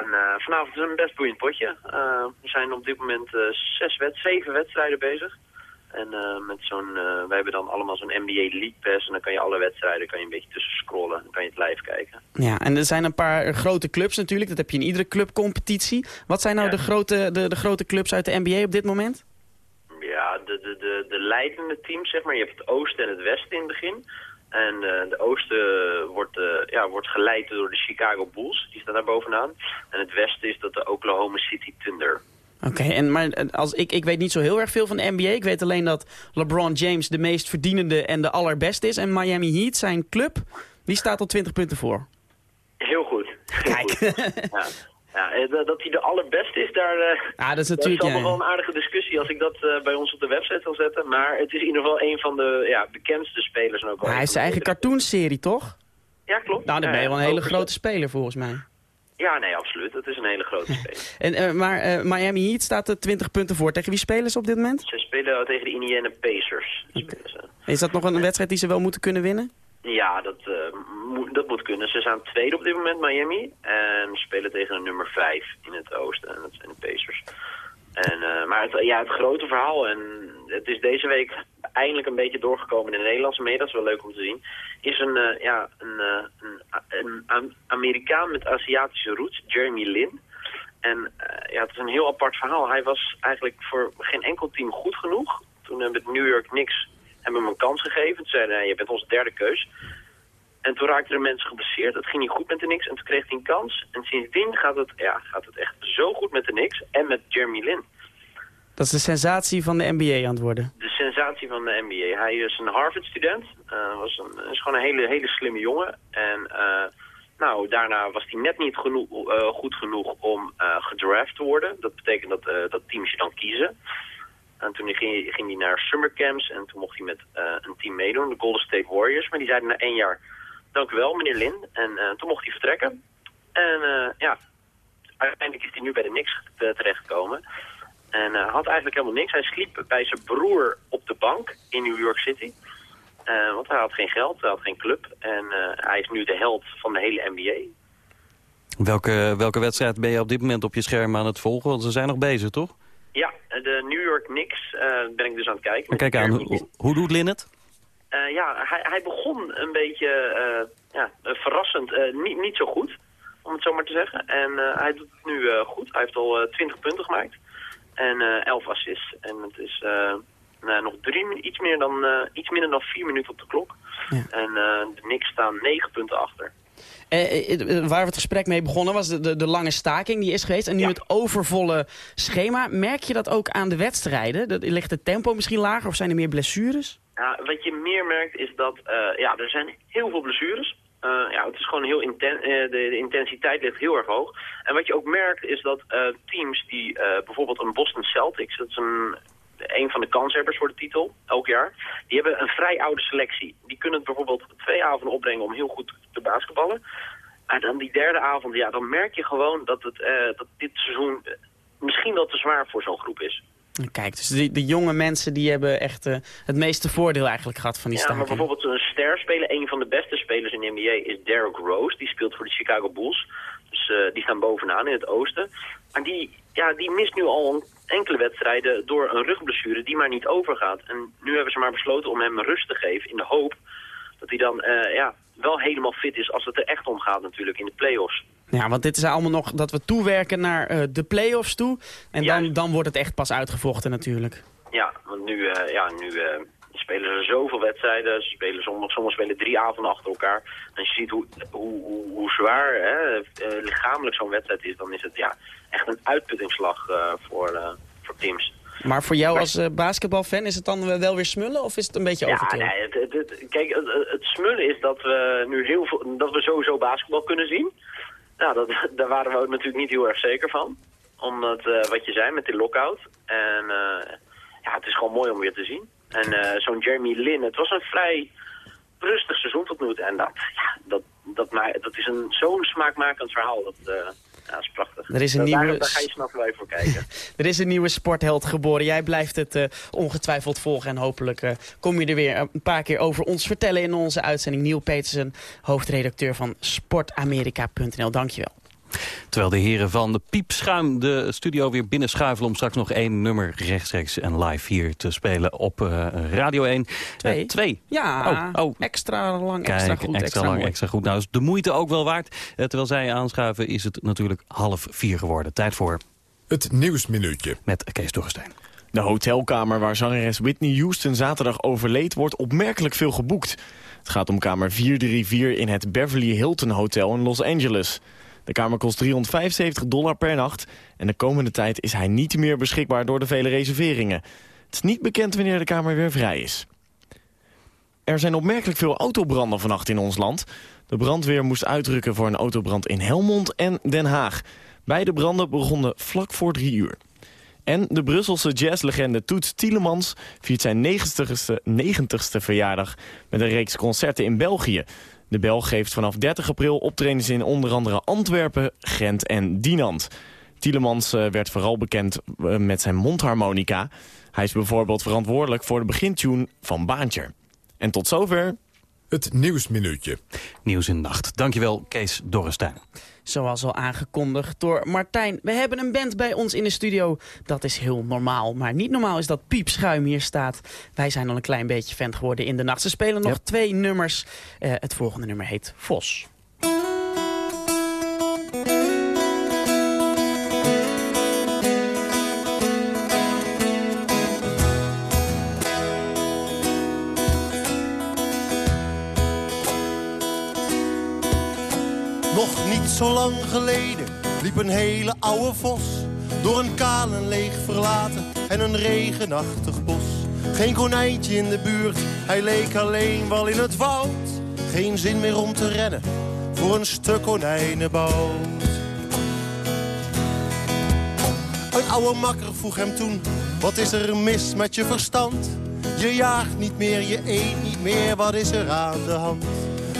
Speaker 21: En eh, vanavond is een best boeiend potje. Eh, we zijn op dit moment eh, zes wed zeven wedstrijden bezig. En met zo'n, wij hebben dan allemaal zo'n NBA League Pass en dan kan je alle wedstrijden kan je een beetje tussen scrollen. Dan kan je het live kijken.
Speaker 3: Ja, en er zijn een paar grote clubs natuurlijk, dat heb je in iedere clubcompetitie. Wat zijn nou de, grote, de, de grote clubs uit de NBA op dit moment?
Speaker 21: Ja, de, de, de, de leidende teams, zeg maar. Je hebt het oosten en het westen in het begin. En eh, de oosten wordt, eh, ja, wordt geleid door de Chicago Bulls. Die staat daar bovenaan. En het westen is dat de Oklahoma City Thunder.
Speaker 3: Oké, en maar eh, als ik, ik weet niet zo heel erg veel van de NBA. Ik weet alleen dat LeBron James de meest verdienende en de allerbeste is. En Miami Heat, zijn club, die staat al 20 punten voor.
Speaker 21: Heel goed. Kijk. ja. Ja, eh, dat dat hij de allerbeste is, daar, eh
Speaker 3: Ja, dat is
Speaker 21: dat
Speaker 3: natuurlijk...
Speaker 21: is nog
Speaker 3: ja,
Speaker 21: wel een aardige discussie als ik dat eh, bij ons op de website zal zetten. Maar het is in ieder geval een van de ja, bekendste spelers. En ook
Speaker 3: Maar hij heeft zijn eigen cartoonserie, toch?
Speaker 21: Ja, klopt.
Speaker 3: Nou, dan ben je wel een hele grote speler volgens mij.
Speaker 21: Ja, nee, absoluut. Dat is een hele grote speler.
Speaker 3: En, maar Miami Heat staat er 20 punten voor. Tegen wie spelen ze op dit moment?
Speaker 21: Ze spelen tegen de Indiana Pacers.
Speaker 3: Is dat nog een wedstrijd die ze wel moeten kunnen winnen?
Speaker 21: Ja, dat, dat moet kunnen. Ze staan tweede op dit moment, Miami. En spelen tegen een nummer 5 in het oosten. En dat zijn de Pacers. En, eh, maar het, ja, het grote verhaal, en het is deze week eindelijk een beetje doorgekomen in de Nederlandse media, dat is wel leuk om te zien, is een, eh, ja, een, eh, een, een Am- Amerikaan met Aziatische roots, Jeremy Lin. En ja, het is een heel apart verhaal. Hij was eigenlijk voor geen enkel team goed genoeg. Toen hebben de New York Knicks hem een kans gegeven. Toen zeiden je bent onze derde keus. En toen raakten er mensen geblesseerd. Het ging niet goed met de Knicks. En toen kreeg hij een kans. En sindsdien gaat het, ja, gaat het echt zo goed met de Knicks. En met Jeremy Lin.
Speaker 3: Dat is de sensatie van de NBA aan het worden.
Speaker 21: De sensatie van de NBA. Hij is een Harvard-student. Eh, was een, is gewoon een hele, hele slimme jongen. En eh, nou, daarna was hij net niet genoeg, eh, goed genoeg om gedraft te worden. Dat betekent dat, dat teams je dan kiezen. En toen ging, ging hij naar summercamps en toen mocht hij met een team meedoen, de Golden State Warriors. Maar die zeiden na één jaar, dank u wel meneer Lin. En eh, toen mocht hij vertrekken. En eh, ja, uiteindelijk is hij nu bij de Knicks eh, terechtgekomen. En eh, had eigenlijk helemaal niks. Hij sliep bij zijn broer op de bank in New York City. Want hij had geen geld, hij had geen club. En hij is nu de held van de hele NBA.
Speaker 4: Welke, welke wedstrijd ben je op dit moment op je scherm aan het volgen? Want ze zijn nog bezig, toch?
Speaker 21: Ja, de New York Knicks ben ik dus aan het kijken.
Speaker 4: Maar kijk aan, hoe, hoe doet Lin het?
Speaker 21: Eh, ja, hij, hij begon een beetje eh, ja, verrassend, eh, niet, niet zo goed, om het zo maar te zeggen. En hij doet het nu goed. Hij heeft al eh, 20 punten gemaakt en eh 11 assists. En het is nou, nog drie, iets, meer dan, iets minder dan vier minuten op de klok. En eh, de Knicks staan 9 punten achter.
Speaker 3: Eh, waar we het gesprek mee begonnen was de, de, de lange staking die is geweest. En nu het overvolle schema. Merk je dat ook aan de wedstrijden? Dat, ligt het tempo misschien lager of zijn er meer blessures?
Speaker 21: Ja, wat je meer merkt is dat eh, ja, er zijn heel veel blessures. Eh, ja, het is gewoon heel inten eh, de, de intensiteit ligt heel erg hoog. En wat je ook merkt is dat teams die bijvoorbeeld een Boston Celtics, dat is een, een van de kanshebbers voor de titel elk jaar, die hebben een vrij oude selectie. Die kunnen het bijvoorbeeld twee avonden opbrengen om heel goed te basketballen. En dan die derde avond, ja, dan merk je gewoon dat, het, eh, dat dit seizoen misschien wel te zwaar voor zo'n groep is.
Speaker 3: Kijk, dus de jonge mensen die hebben echt eh, het meeste voordeel eigenlijk gehad van die
Speaker 21: Ja, maar
Speaker 3: staking.
Speaker 21: bijvoorbeeld een sterspeler, een van de beste spelers in de NBA is Derrick Rose. Die speelt voor de Chicago Bulls. Dus eh, die staan bovenaan in het oosten. Maar die, ja, die mist nu al enkele wedstrijden door een rugblessure die maar niet overgaat. En nu hebben ze maar besloten om hem rust te geven in de hoop dat hij dan eh, ja, wel helemaal fit is als het er echt om gaat natuurlijk in de playoffs.
Speaker 3: Ja, want dit is allemaal nog dat we toewerken naar eh, de play-offs toe. En dan, dan wordt het echt pas uitgevochten natuurlijk.
Speaker 21: Ja, want nu, eh, ja, nu eh, spelen ze zoveel wedstrijden. Ze spelen sommige, sommigen spelen drie avonden achter elkaar. En als je ziet hoe, hoe, hoe, hoe zwaar hè, lichamelijk zo'n wedstrijd is, dan is het ja, echt een uitputtingsslag voor, voor teams.
Speaker 3: Maar voor jou als basketbalfan is het dan wel weer smullen of is het een beetje
Speaker 21: Ja,
Speaker 3: overkill?
Speaker 21: nee, het, het, het- kijk, het smullen is dat we nu heel veel, dat we sowieso basketbal kunnen zien. Nou, dat, daar waren we natuurlijk niet heel erg zeker van. Omdat, eh, wat je zei, met die lockout. En eh, ja, het is gewoon mooi om weer te zien. En eh, zo'n Jeremy Lin, het was een vrij rustig seizoen tot nu toe. En dat, ja, dat, dat, dat is zo'n smaakmakend verhaal. Dat, ja, dat is prachtig.
Speaker 3: Er is een
Speaker 21: daar-
Speaker 3: nieuwe-
Speaker 21: Daar ga je snel voor kijken.
Speaker 3: Er is een nieuwe sportheld geboren. Jij blijft het eh, ongetwijfeld volgen. En hopelijk eh, kom je er weer een paar keer over ons vertellen in onze uitzending. Neil Petersen, hoofdredacteur van sportamerika.nl. Dankjewel.
Speaker 4: Terwijl de heren van de Piepschuim de studio weer binnenschuiven... om straks nog één nummer rechtstreeks en live hier te spelen op eh, Radio 1.
Speaker 3: Twee.
Speaker 4: Eh, twee.
Speaker 3: Ja,
Speaker 4: Oh, oh.
Speaker 3: extra lang,
Speaker 4: Kijk,
Speaker 3: extra goed, extra,
Speaker 4: lang,
Speaker 3: mooi.
Speaker 4: extra goed. Nou is de moeite ook wel waard. Eh, terwijl zij aanschuiven is het natuurlijk half vier geworden. Tijd voor...
Speaker 2: Het Nieuwsminuutje.
Speaker 4: Met Kees Dorrestein.
Speaker 16: De hotelkamer waar zangeres Whitney Houston zaterdag overleed... wordt opmerkelijk veel geboekt. Het gaat om kamer 434 in het Beverly Hilton Hotel in Los Angeles. De kamer kost 375 dollar per nacht... en de komende tijd is hij niet meer beschikbaar door de vele reserveringen. Het is niet bekend wanneer de kamer weer vrij is. Er zijn opmerkelijk veel autobranden vannacht in ons land. De brandweer moest uitrukken voor een autobrand in Helmond en Den Haag. Beide branden begonnen vlak voor drie uur. En de Brusselse jazzlegende Toets Tielemans viert zijn 90ste, 90ste verjaardag met een reeks concerten in België. De Belg geeft vanaf 30 april optredens in onder andere Antwerpen, Gent en Dinant. Tielemans eh, werd vooral bekend eh, met zijn mondharmonica. Hij is bijvoorbeeld verantwoordelijk voor de begintune van Baantje. En tot zover...
Speaker 2: Het Nieuwsminuutje.
Speaker 4: Nieuws in de nacht. Dankjewel, Kees Dorrestein.
Speaker 3: Zoals al aangekondigd door Martijn. We hebben een band bij ons in de studio. Dat is heel normaal. Maar niet normaal is dat Piep Schuim hier staat. Wij zijn al een klein beetje fan geworden in de nacht. Ze spelen nog twee nummers. Eh, het volgende nummer heet Vos.
Speaker 14: Nog niet zo lang geleden liep een hele oude vos door een kaal en leeg verlaten en een regenachtig bos. Geen konijntje in de buurt, hij leek alleen wel in het woud. Geen zin meer om te rennen voor een stuk konijnenbout. Een oude makker vroeg hem toen, wat is er mis met je verstand? Je jaagt niet meer, je eet niet meer, wat is er aan de hand?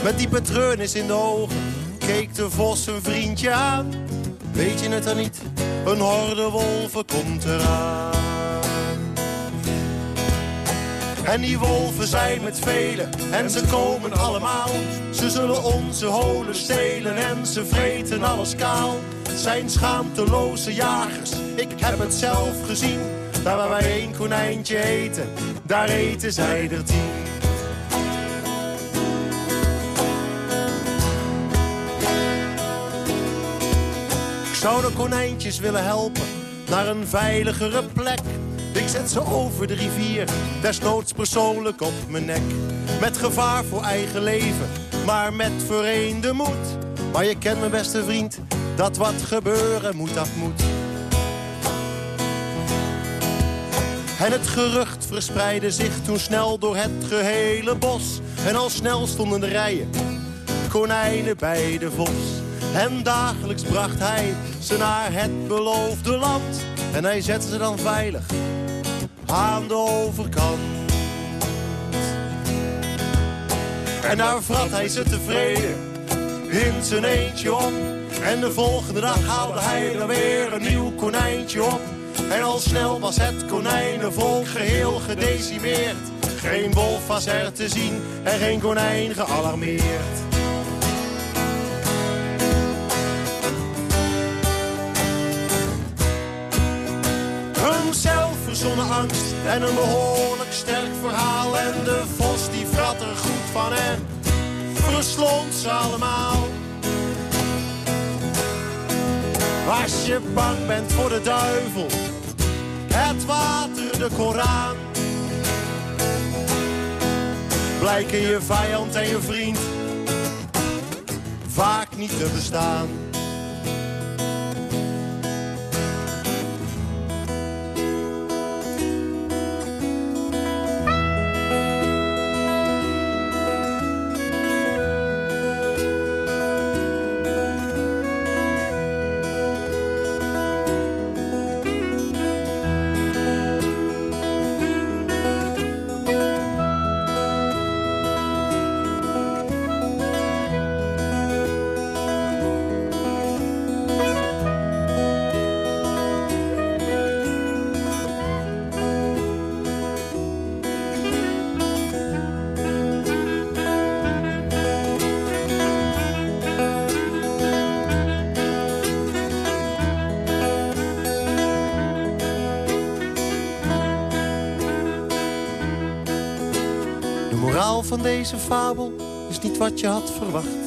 Speaker 14: Met diepe treurnis in de ogen keek de vos zijn vriendje aan. Weet je het dan niet, een horde wolven komt eraan. En die wolven zijn met velen en ze komen allemaal. Ze zullen onze holen stelen en ze vreten alles kaal. Zijn schaamteloze jagers, ik heb het zelf gezien. Daar waar wij één konijntje eten, daar eten zij er tien. Zou de konijntjes willen helpen naar een veiligere plek. Ik zet ze over de rivier, desnoods persoonlijk op mijn nek. Met gevaar voor eigen leven, maar met vereende moed. Maar je kent mijn beste vriend, dat wat gebeuren moet, dat moet. En het gerucht verspreidde zich toen snel door het gehele bos. En al snel stonden de rijen konijnen bij de vos. En dagelijks bracht hij ze naar het beloofde land. En hij zette ze dan veilig aan de overkant. En daar vrat hij ze tevreden in zijn eentje op. En de volgende dag haalde hij er weer een nieuw konijntje op. En al snel was het konijnenvolk geheel gedecimeerd. Geen wolf was er te zien en geen konijn gealarmeerd. Zelfverzonnen angst en een behoorlijk sterk verhaal. En de vos die vrat er goed van en verslond ze allemaal. Als je bang bent voor de duivel, het water, de Koran. Blijken je vijand en je vriend vaak niet te bestaan. Deze fabel is niet wat je had verwacht.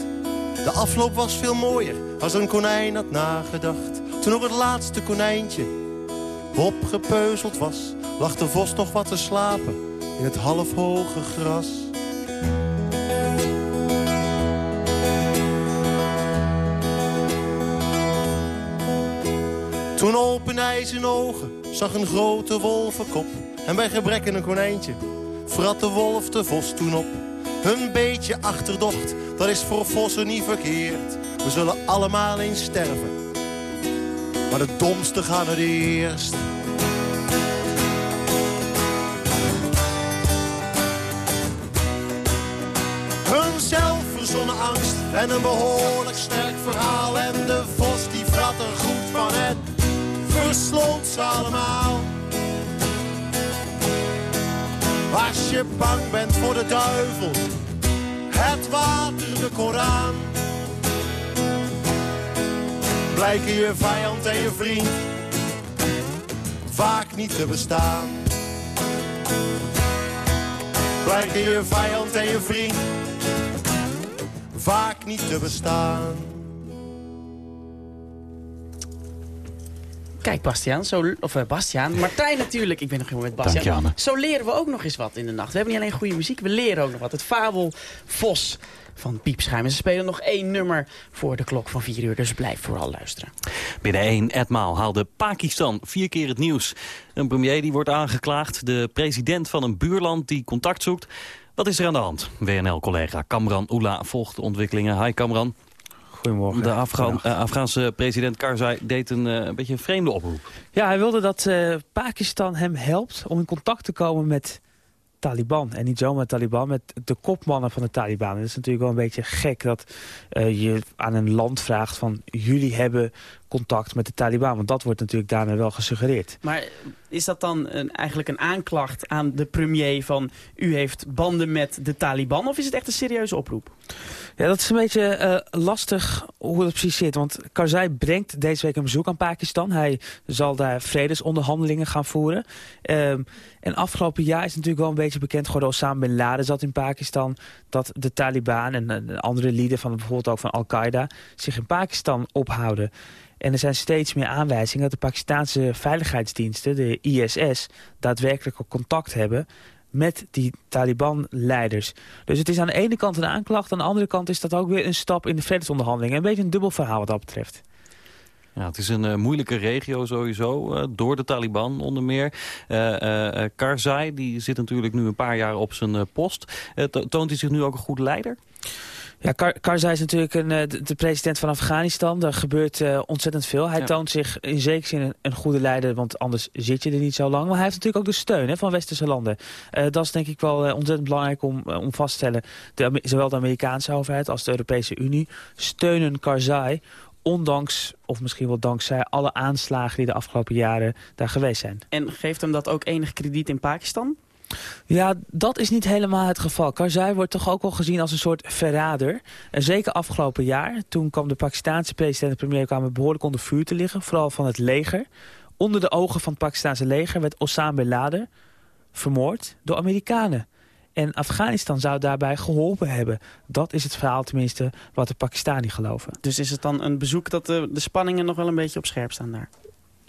Speaker 14: De afloop was veel mooier als een konijn had nagedacht. Toen ook het laatste konijntje opgepeuzeld was... lag de vos nog wat te slapen in het halfhoge gras. Toen opende hij zijn ogen, zag een grote wolvenkop. En bij gebrek aan een konijntje vrat de wolf de vos toen op. Een beetje achterdocht, dat is voor vossen niet verkeerd. We zullen allemaal eens sterven. Maar de domste gaan het eerst. Een zelfverzonnen angst en een behoorlijk sterk verhaal. En de vos die vrat er goed van en versloot ze allemaal. Als je bang bent voor de duivel, het water, de Koran. Blijken je vijand en je vriend vaak niet te bestaan. Blijken je vijand en je vriend vaak niet te bestaan.
Speaker 3: Kijk, Bastiaan, zo, of uh, Bastiaan, Martijn natuurlijk, ik ben nog helemaal met Bastiaan.
Speaker 4: Dank je,
Speaker 3: Zo leren we ook nog eens wat in de nacht. We hebben niet alleen goede muziek, we leren ook nog wat. Het fabel Vos van Piepschuim. En ze spelen nog één nummer voor de klok van vier uur, dus blijf vooral luisteren.
Speaker 4: Binnen één etmaal haalde Pakistan vier keer het nieuws. Een premier die wordt aangeklaagd, de president van een buurland die contact zoekt. Wat is er aan de hand? WNL-collega Kamran Oela volgt de ontwikkelingen. Hi Kamran.
Speaker 22: Goedemorgen.
Speaker 4: De uh, Afghaanse president Karzai deed een, uh, een beetje een vreemde oproep.
Speaker 22: Ja, hij wilde dat uh, Pakistan hem helpt om in contact te komen met Taliban. En niet zomaar Taliban, met de kopmannen van de Taliban. Het is natuurlijk wel een beetje gek dat je aan een land vraagt van... jullie hebben contact met de Taliban. Want dat wordt natuurlijk daarmee wel gesuggereerd.
Speaker 3: Maar is dat dan een, eigenlijk een aanklacht aan de premier van... u heeft banden met de Taliban of is het echt een serieuze oproep?
Speaker 22: Ja, dat is een beetje uh, lastig hoe het precies zit. Want Karzai brengt deze week een bezoek aan Pakistan. Hij zal daar vredesonderhandelingen gaan voeren. Um, en afgelopen jaar is natuurlijk wel een beetje bekend geworden... Osama Bin Laden zat in Pakistan... dat de Taliban en uh, andere lieden van bijvoorbeeld ook van Al-Qaeda... zich in Pakistan ophouden. En er zijn steeds meer aanwijzingen dat de Pakistanse veiligheidsdiensten, de ISS, daadwerkelijk contact hebben met die Taliban-leiders. Dus het is aan de ene kant een aanklacht, aan de andere kant is dat ook weer een stap in de vredesonderhandelingen. Een beetje een dubbel verhaal wat dat betreft.
Speaker 4: Ja, het is een uh, moeilijke regio sowieso, uh, door de Taliban onder meer. Uh, Karzai die zit natuurlijk nu een paar jaar op zijn post. toont hij zich nu ook een goede leider?
Speaker 22: Ja, Kar Karzai is natuurlijk een, de, de, president van Afghanistan. Er gebeurt uh, ontzettend veel. Hij ja. toont zich in zekere zin een, een, goede leider, want anders zit je er niet zo lang. Maar hij heeft natuurlijk ook de steun hè, van westerse landen. Uh, dat is denk ik wel uh, ontzettend belangrijk om, om vast te stellen. De, zowel de Amerikaanse overheid als de Europese Unie steunen Karzai ondanks, of misschien wel dankzij, alle aanslagen die de afgelopen jaren daar geweest zijn.
Speaker 3: En geeft hem dat ook enig krediet in Pakistan?
Speaker 22: Ja, dat is niet helemaal het geval. Karzai wordt toch ook wel gezien als een soort verrader. En zeker afgelopen jaar, toen kwam de Pakistanse president en premier kwamen behoorlijk onder vuur te liggen. Vooral van het leger. Onder de ogen van het Pakistanse leger werd Osama Bin Laden vermoord door Amerikanen. En Afghanistan zou daarbij geholpen hebben. Dat is het verhaal tenminste wat de Pakistani geloven.
Speaker 3: Dus is het dan een bezoek dat de, de spanningen nog wel een beetje op scherp staan daar?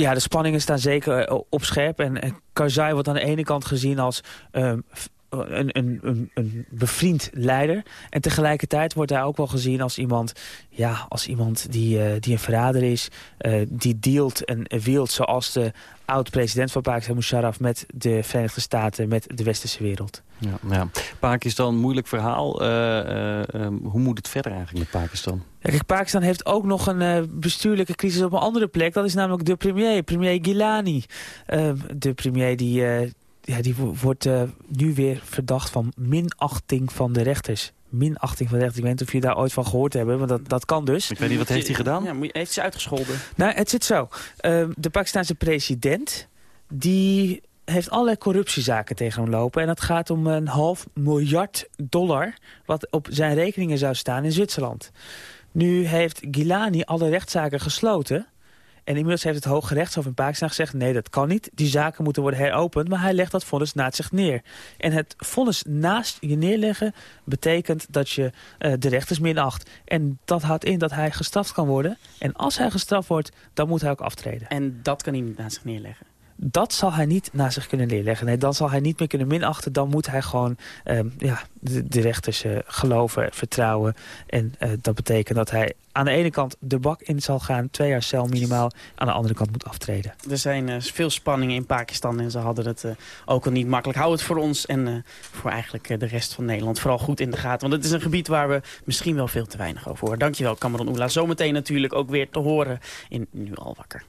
Speaker 22: Ja, de spanningen staan zeker eh, op scherp. En, Karzai wordt aan de ene kant gezien als um, een, een, een, een, bevriend leider. En tegelijkertijd wordt hij ook wel gezien als iemand, ja, als iemand die, uh, die een verrader is. Uh, die dealt en wield zoals de oud-president van Pakistan, Musharraf... met de Verenigde Staten, met de westerse wereld.
Speaker 4: Ja, ja. Pakistan, moeilijk verhaal. Uh, hoe moet het verder eigenlijk met Pakistan?
Speaker 22: Ja, kijk, Pakistan heeft ook nog een bestuurlijke crisis op een andere plek. Dat is namelijk de premier, premier Gilani. Ehm, de premier die ja, die wordt uh, nu weer verdacht van minachting van de rechters. Minachting van de rechters. Ik weet niet of je daar ooit van gehoord hebben, want dat, dat kan dus.
Speaker 4: Ik weet niet, wat heeft hij gedaan?
Speaker 3: Ja, heeft ze uitgescholden?
Speaker 22: Nou, het zit zo. Uh, de Pakistanse president, die heeft allerlei corruptiezaken tegen hem lopen. En dat gaat om een half miljard dollar wat op zijn rekeningen zou staan in Zwitserland. Nu heeft Gilani alle rechtszaken gesloten... En inmiddels heeft het Hoge Rechtshof in Pakistan gezegd... nee, dat kan niet. Die zaken moeten worden heropend. Maar hij legt dat vonnis naast zich neer. En het vonnis naast je neerleggen... betekent dat je uh, de rechters minacht. En dat houdt in dat hij gestraft kan worden. En als hij gestraft wordt, dan moet hij ook aftreden.
Speaker 3: En dat kan hij niet naast zich neerleggen?
Speaker 22: Dat zal hij niet naar zich kunnen neerleggen. Nee, dan zal hij niet meer kunnen minachten. Dan moet hij gewoon um, ja, de, de rechters uh, geloven, vertrouwen. En uh, dat betekent dat hij aan de ene kant de bak in zal gaan. Twee jaar cel minimaal. Aan de andere kant moet aftreden.
Speaker 3: Er zijn uh, veel spanningen in Pakistan. En ze hadden het ook al niet makkelijk. Hou het voor ons en voor eigenlijk de rest van Nederland vooral goed in de gaten. Want het is een gebied waar we misschien wel veel te weinig over horen. Dankjewel, Cameron Oela. Zometeen natuurlijk ook weer te horen in Nu al wakker.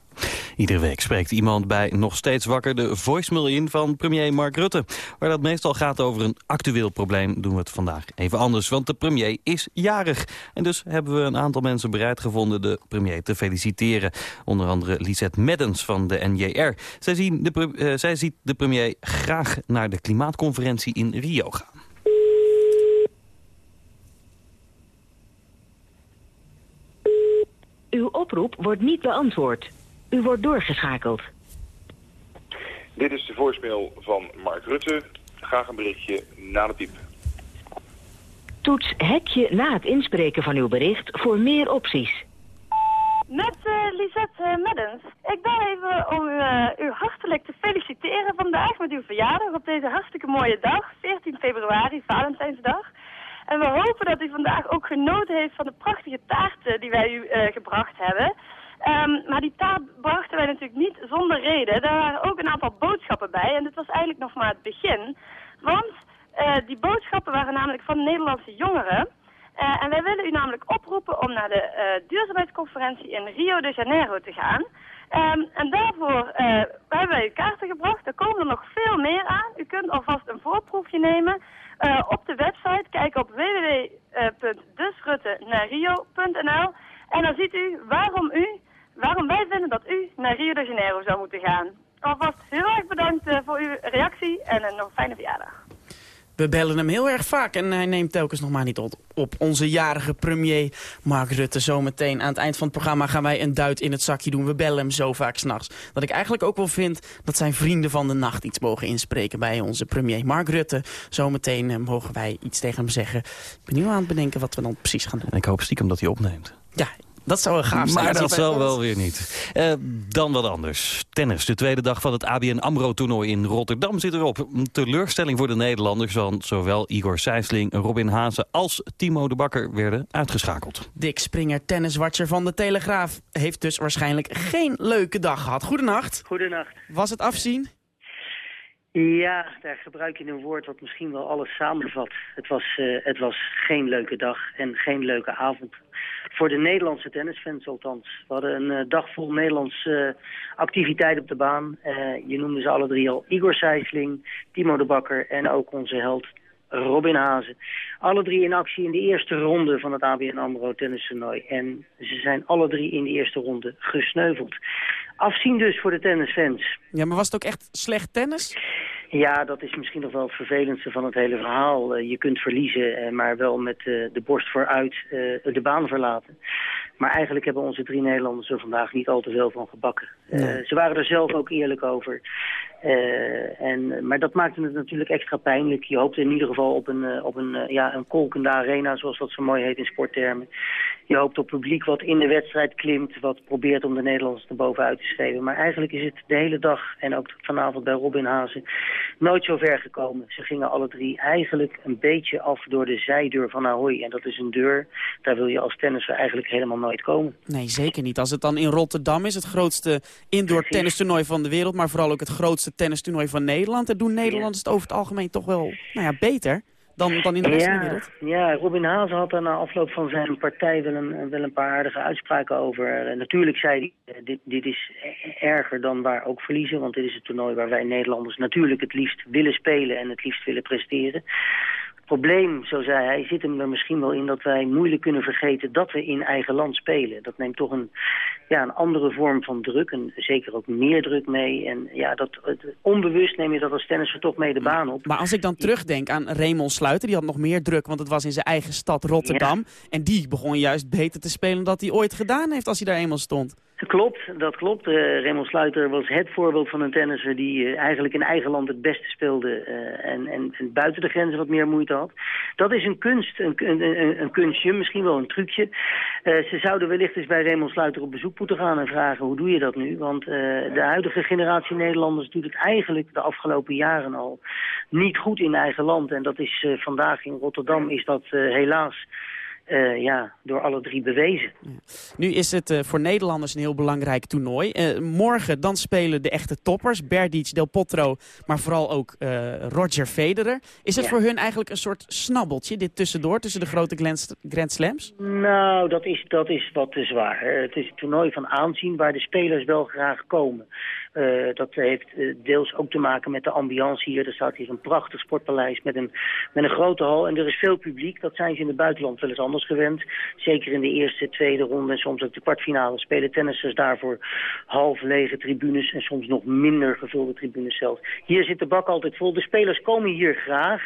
Speaker 4: Iedere week spreekt iemand bij Nog Steeds Wakker de voicemail in van premier Mark Rutte. Waar dat meestal gaat over een actueel probleem doen we het vandaag even anders. Want de premier is jarig. En dus hebben we een aantal mensen bereid gevonden de premier te feliciteren. Onder andere Lisette Meddens van de NJR. Zij, zien de, uh, zij ziet de premier graag naar de klimaatconferentie in Rio gaan.
Speaker 23: Uw oproep wordt niet beantwoord. U wordt doorgeschakeld.
Speaker 24: Dit is de voicemail van Mark Rutte. Graag een berichtje na de piep.
Speaker 23: Toets hekje na het inspreken van uw bericht voor meer opties.
Speaker 25: Met uh, Lisette uh, Meddens. Ik bel even om uh, u hartelijk te feliciteren vandaag met uw verjaardag op deze hartstikke mooie dag, 14 februari, Valentijnsdag. En we hopen dat u vandaag ook genoten heeft van de prachtige taarten die wij u gebracht hebben. Um, maar die taart brachten wij natuurlijk niet zonder reden. Er waren ook een aantal boodschappen bij en dit was eigenlijk nog maar het begin. Want uh, die boodschappen waren namelijk van Nederlandse jongeren. Uh, en wij willen u namelijk oproepen om naar de uh, duurzaamheidsconferentie in Rio de Janeiro te gaan. Um, en daarvoor hebben wij u kaarten gebracht. Er komen er nog veel meer aan. U kunt alvast een voorproefje nemen op de website. Kijk op www.dusruttenaarrio.nl en dan ziet u waarom u waarom wij vinden dat u naar Rio de Janeiro zou moeten gaan. Alvast heel erg bedankt uh, voor uw reactie en een nog fijne verjaardag.
Speaker 3: We bellen hem heel erg vaak en hij neemt telkens nog maar niet op. op. Onze jarige premier Mark Rutte zometeen. Aan het eind van het programma gaan wij een duit in het zakje doen. We bellen hem zo vaak s'nachts. Dat ik eigenlijk ook wel vind dat zijn vrienden van de nacht iets mogen inspreken bij onze premier Mark Rutte. Zometeen uh, mogen wij iets tegen hem zeggen. Ik ben nu aan het bedenken wat we dan precies gaan doen.
Speaker 4: En ik hoop stiekem dat hij opneemt.
Speaker 3: Ja, dat zou een gaaf
Speaker 4: zijn. Maar dat zal wel weer niet. Uh, dan wat anders. Tennis, de tweede dag van het ABN AMRO-toernooi in Rotterdam zit erop. Een teleurstelling voor de Nederlanders, want zowel Igor Sijsling, Robin Hazen als Timo de Bakker werden uitgeschakeld.
Speaker 3: Dick Springer, tenniswatcher van de Telegraaf, heeft dus waarschijnlijk geen leuke dag gehad. Goedenacht.
Speaker 26: Goedenacht.
Speaker 3: Was het afzien?
Speaker 26: Ja, daar gebruik je een woord wat misschien wel alles samenvat. Het was, uh, het was geen leuke dag en geen leuke avond. Voor de Nederlandse tennisfans althans. We hadden een uh, dag vol Nederlandse uh, activiteit op de baan. je noemde ze alle drie al. Igor Sijsling, Timo de Bakker en ook onze held Robin Hazen. Alle drie in actie in de eerste ronde van het ABN AMRO tennistoernooi. En ze zijn alle drie in de eerste ronde gesneuveld. Afzien dus voor de tennisfans.
Speaker 3: Ja, maar was het ook echt slecht tennis?
Speaker 26: Ja, dat is misschien nog wel het vervelendste van het hele verhaal. Uh, je kunt verliezen, uh, maar wel met uh, de borst vooruit de baan verlaten. Maar eigenlijk hebben onze drie Nederlanders er vandaag niet al te veel van gebakken. Nee. Ze waren er zelf ook eerlijk over. Eh, en, maar dat maakte het natuurlijk extra pijnlijk. Je hoopt in ieder geval op een, eh, op een, eh, ja, een kolkende arena, zoals dat zo mooi heet in sporttermen. Je hoopt op publiek wat in de wedstrijd klimt, wat probeert om de Nederlanders er bovenuit te schreeuwen. Maar eigenlijk is het de hele dag, en ook vanavond bij Robin Hazen, nooit zo ver gekomen. Ze gingen alle drie eigenlijk een beetje af door de zijdeur van Ahoy. En dat is een deur, daar wil je als tennisser eigenlijk helemaal nooit komen.
Speaker 3: Nee, zeker niet. Als het dan in Rotterdam is, het grootste indoor tennistoernooi van de wereld... maar vooral ook het grootste tennistoernooi van Nederland... dan doen Nederlanders het over het algemeen toch wel nou ja, beter dan, dan in de rest van de wereld.
Speaker 26: Ja, Robin Hazen had er na afloop van zijn partij wel een, wel een paar aardige uitspraken over. Natuurlijk zei hij, uh, dit, dit is erger dan waar ook verliezen, want dit is het toernooi waar wij Nederlanders natuurlijk het liefst willen spelen en het liefst willen presteren probleem, zo zei hij, zit hem er misschien wel in dat wij moeilijk kunnen vergeten dat we in eigen land spelen. Dat neemt toch een, ja, een andere vorm van druk en zeker ook meer druk mee. En ja, dat, onbewust neem je dat als tennisser toch mee de baan op.
Speaker 3: Maar als ik dan terugdenk aan Raymond Sluiter, die had nog meer druk, want het was in zijn eigen stad Rotterdam. Ja. En die begon juist beter te spelen dan hij ooit gedaan heeft als hij daar eenmaal stond.
Speaker 26: Klopt, dat klopt. Uh, Raymond Sluiter was het voorbeeld van een tennisser die uh, eigenlijk in eigen land het beste speelde uh, en, en, en, buiten de grenzen wat meer moeite had. Dat is een kunst, een, een, een kunstje, misschien wel een trucje. ze zouden wellicht eens bij Raymond Sluiter op bezoek moeten gaan en vragen hoe doe je dat nu? Want de huidige generatie Nederlanders doet het eigenlijk de afgelopen jaren al niet goed in eigen land. En dat is vandaag in Rotterdam is dat helaas uh, ja, door alle drie bewezen. Ja.
Speaker 3: Nu is het uh, voor Nederlanders een heel belangrijk toernooi. Uh, morgen dan spelen de echte toppers, Berdic, Del Potro, maar vooral ook Roger Federer. Is het ja. voor hun eigenlijk een soort snabbeltje, dit tussendoor, tussen de grote Grand Slams?
Speaker 26: Nou, dat is, dat is wat te zwaar. Het is een toernooi van aanzien waar de spelers wel graag komen. Uh, dat heeft uh, deels ook te maken met de ambiance hier. Er staat hier een prachtig sportpaleis met een, met een grote hal. En er is veel publiek. Dat zijn ze in het buitenland wel eens anders gewend. Zeker in de eerste, tweede ronde en soms ook de kwartfinale spelen tennissers daarvoor half lege tribunes. En soms nog minder gevulde tribunes zelf. Hier zit de bak altijd vol. De spelers komen hier graag.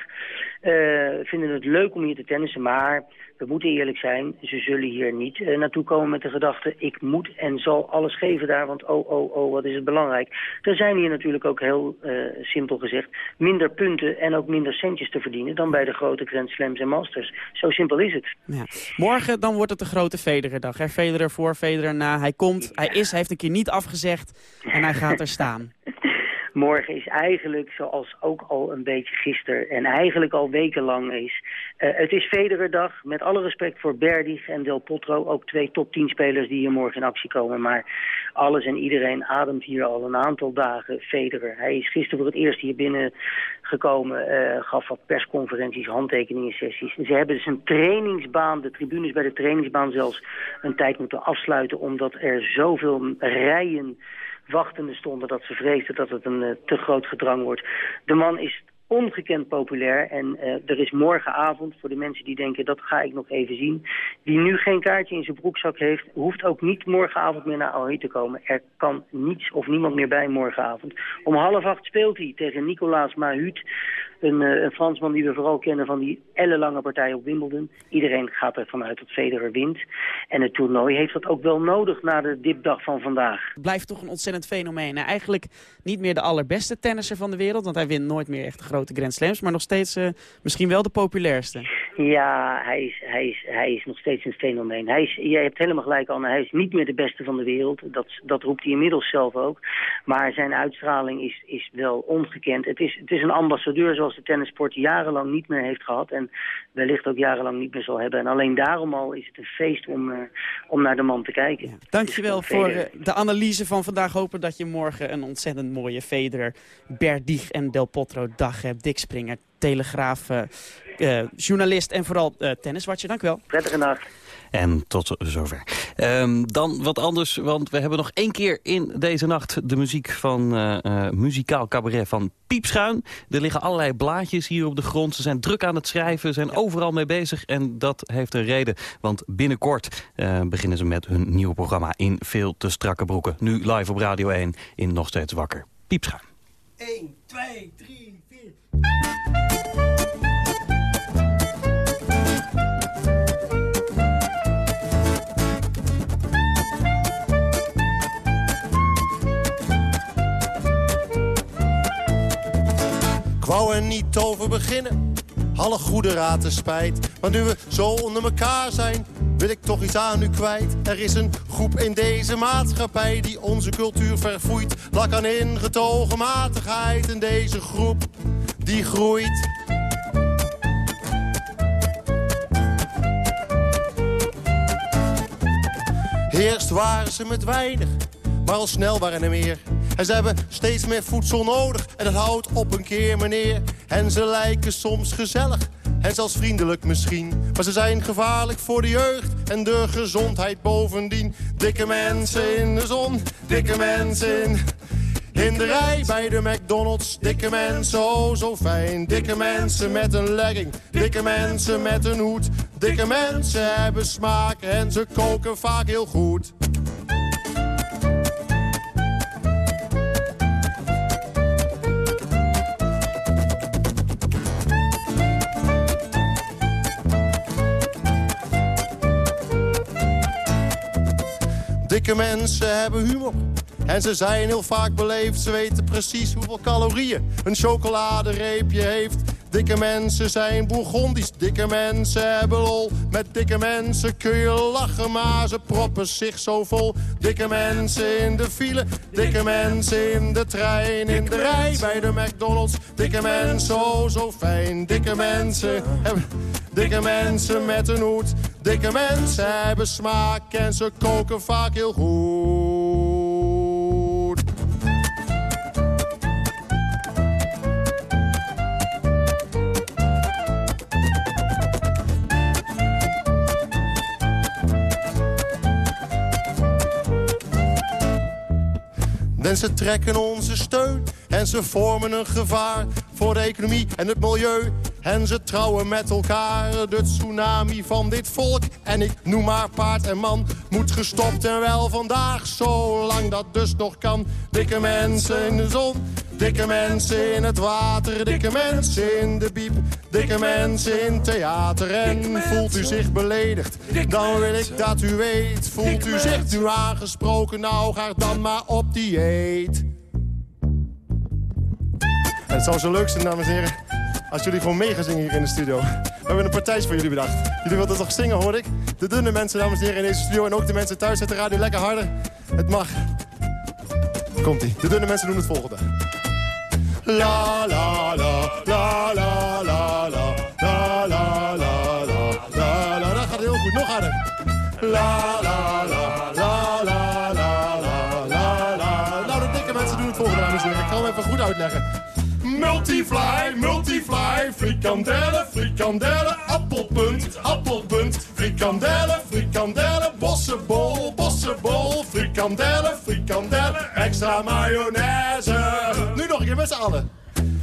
Speaker 26: Uh, vinden het leuk om hier te tennissen. Maar we moeten eerlijk zijn, ze zullen hier niet uh, naartoe komen met de gedachte... ik moet en zal alles geven daar, want oh, oh, oh, wat is het belangrijk. Er zijn hier natuurlijk ook heel uh, simpel gezegd... minder punten en ook minder centjes te verdienen... dan bij de grote Grand Slams en Masters. Zo simpel is het.
Speaker 3: Ja. Morgen dan wordt het de grote Federer-dag. Federer voor, Federer na. Hij komt, hij is, hij heeft een keer niet afgezegd en hij gaat er staan.
Speaker 26: Morgen is eigenlijk, zoals ook al een beetje gisteren en eigenlijk al wekenlang is... Uh, het is Federerdag, met alle respect voor Berdig en Del Potro. Ook twee top 10 spelers die hier morgen in actie komen. Maar alles en iedereen ademt hier al een aantal dagen Federer. Hij is gisteren voor het eerst hier binnengekomen, uh, gaf wat persconferenties, handtekeningen, sessies. Ze hebben dus een trainingsbaan, de tribunes bij de trainingsbaan zelfs, een tijd moeten afsluiten... omdat er zoveel rijen wachtende stonden dat ze vreesden dat het een uh, te groot gedrang wordt. De man is ongekend populair. En uh, er is morgenavond, voor de mensen die denken dat ga ik nog even zien... die nu geen kaartje in zijn broekzak heeft... hoeft ook niet morgenavond meer naar Alhi te komen. Er kan niets of niemand meer bij morgenavond. Om half acht speelt hij tegen Nicolaas Mahut... Een, uh, een, Fransman die we vooral kennen van die ellenlange partij op Wimbledon. Iedereen gaat ervan uit dat Federer wint. En het toernooi heeft dat ook wel nodig na de dipdag van vandaag.
Speaker 3: Blijft toch een ontzettend fenomeen. Eigenlijk niet meer de allerbeste tennisser van de wereld. Want hij wint nooit meer echt de grote Grand Slams. Maar nog steeds uh, misschien wel de populairste.
Speaker 26: Ja, hij is, hij, is, hij is nog steeds een fenomeen. Hij is, je hebt helemaal gelijk, Anne. Hij is niet meer de beste van de wereld. Dat, dat roept hij inmiddels zelf ook. Maar zijn uitstraling is, is wel ongekend. Het is, het is een ambassadeur zoals de tennissport jarenlang niet meer heeft gehad. En wellicht ook jarenlang niet meer zal hebben. En alleen daarom al is het een feest om, uh, om naar de man te kijken. Ja,
Speaker 3: dankjewel voor uh, de analyse van vandaag. Hopen dat je morgen een ontzettend mooie Federer, Berdig en Del Potro dag hebt. Dick Springer, Telegraaf, uh, journalist en vooral tenniswatcher. Dank u wel.
Speaker 26: Prettige nacht.
Speaker 4: En tot zover. Um, dan wat anders, want we hebben nog één keer in deze nacht... de muziek van uh, uh, muzikaal cabaret van Piepschuin. Er liggen allerlei blaadjes hier op de grond. Ze zijn druk aan het schrijven, zijn ja. overal mee bezig. En dat heeft een reden, want binnenkort uh, beginnen ze met hun nieuwe programma... in veel te strakke broeken. Nu live op Radio 1 in Nog Steeds Wakker. Piepschuin.
Speaker 27: 1, 2, 3, 4...
Speaker 14: Ik wou er niet over beginnen, alle goede raad is spijt. Maar nu we zo onder elkaar zijn, wil ik toch iets aan u kwijt. Er is een groep in deze maatschappij die onze cultuur verfoeit. Lak aan ingetogen matigheid en deze groep die groeit. Eerst waren ze met weinig, maar al snel waren er meer. En ze hebben steeds meer voedsel nodig en dat houdt op een keer meneer. En ze lijken soms gezellig en zelfs vriendelijk misschien. Maar ze zijn gevaarlijk voor de jeugd en de gezondheid bovendien. Dikke mensen in de zon, dikke mensen in... In de rij bij de McDonald's, dikke mensen, oh zo fijn. Dikke mensen met een legging, dikke mensen met een hoed. Dikke mensen hebben smaak en ze koken vaak heel goed. Dikke mensen hebben humor. En ze zijn heel vaak beleefd. Ze weten precies hoeveel calorieën een chocoladereepje heeft. Dikke mensen zijn bourgondisch. Dikke mensen hebben lol. Met dikke mensen kun je lachen, maar ze proppen zich zo vol. Dikke mensen in de file. Dikke mensen in de trein. In de rij bij de McDonald's. Dikke mensen, oh zo fijn. Dikke mensen hebben... Dikke mensen met een hoed. Dikke mensen hebben smaak en ze koken vaak heel goed. En ze trekken onze steun en ze vormen een gevaar voor de economie en het milieu. En ze trouwen met elkaar. De tsunami van dit volk, en ik noem maar paard en man, moet gestopt en wel vandaag, zolang dat dus nog kan. Dikke mensen in de zon, dikke mensen in het water, dikke mensen in de biep, dikke mensen in theater. En voelt u zich beledigd, dan wil ik dat u weet. Voelt u zich nu aangesproken, nou ga dan maar op dieet. En het zou zo leuk zijn, dames en heren, als jullie gewoon mee gaan zingen hier in de studio. We hebben een partijtje voor jullie bedacht. Jullie wilden toch zingen, hoor ik? De dunne mensen, dames en heren, in deze studio. En ook de mensen thuis, zet de radio lekker harder. Het mag. Komt-ie. De dunne mensen doen het volgende. La la la, la la la la, la la la la, la la. Dat gaat heel goed, nog harder. La la la, la la la la, la la. Nou, de dikke mensen doen het volgende, dames en heren. Ik ga hem even goed uitleggen. Multifly, multifly, frikandellen, frikandellen, appelpunt, appelpunt, frikandellen, frikandellen, bossenbol, bossenbol, frikandellen, frikandellen, extra mayonaise. Nu nog een keer met z'n allen.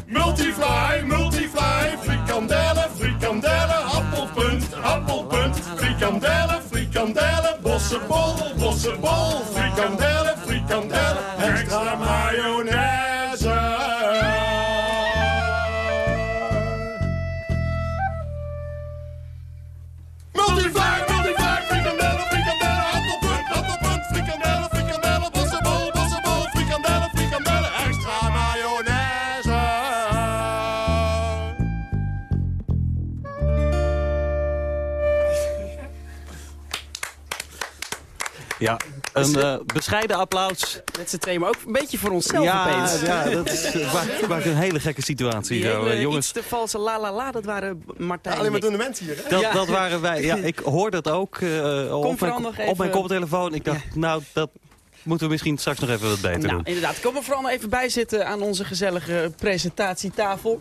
Speaker 14: Multifly, multifly, frikandellen, frikandellen, appelpunt, appelpunt, frikandellen, frikandellen, bossenbol, bossenbol, frikandellen, frikandellen, extra mayonaise.
Speaker 4: Een eh, bescheiden applaus.
Speaker 3: Met z'n tweeën, maar ook een beetje voor onszelf
Speaker 4: ja,
Speaker 3: opeens.
Speaker 4: Ja, dat is, uh, maakt, maakt een hele gekke situatie.
Speaker 3: Die
Speaker 4: zo.
Speaker 3: hele
Speaker 4: Eh, jongens,
Speaker 3: iets te valse la la la, dat waren Martijn
Speaker 14: Alleen maar
Speaker 3: en ik.
Speaker 14: dunne mensen hier, hè?
Speaker 4: dat,
Speaker 3: Ja.
Speaker 4: dat waren wij. Ja, ik hoorde het ook eh, op, mijn,
Speaker 3: nog
Speaker 4: op mijn koptelefoon. Ik dacht, nou, dat moeten we misschien straks nog even wat beter
Speaker 3: Nou,
Speaker 4: doen.
Speaker 3: inderdaad. Kom er vooral nog even bij zitten aan onze gezellige presentatietafel.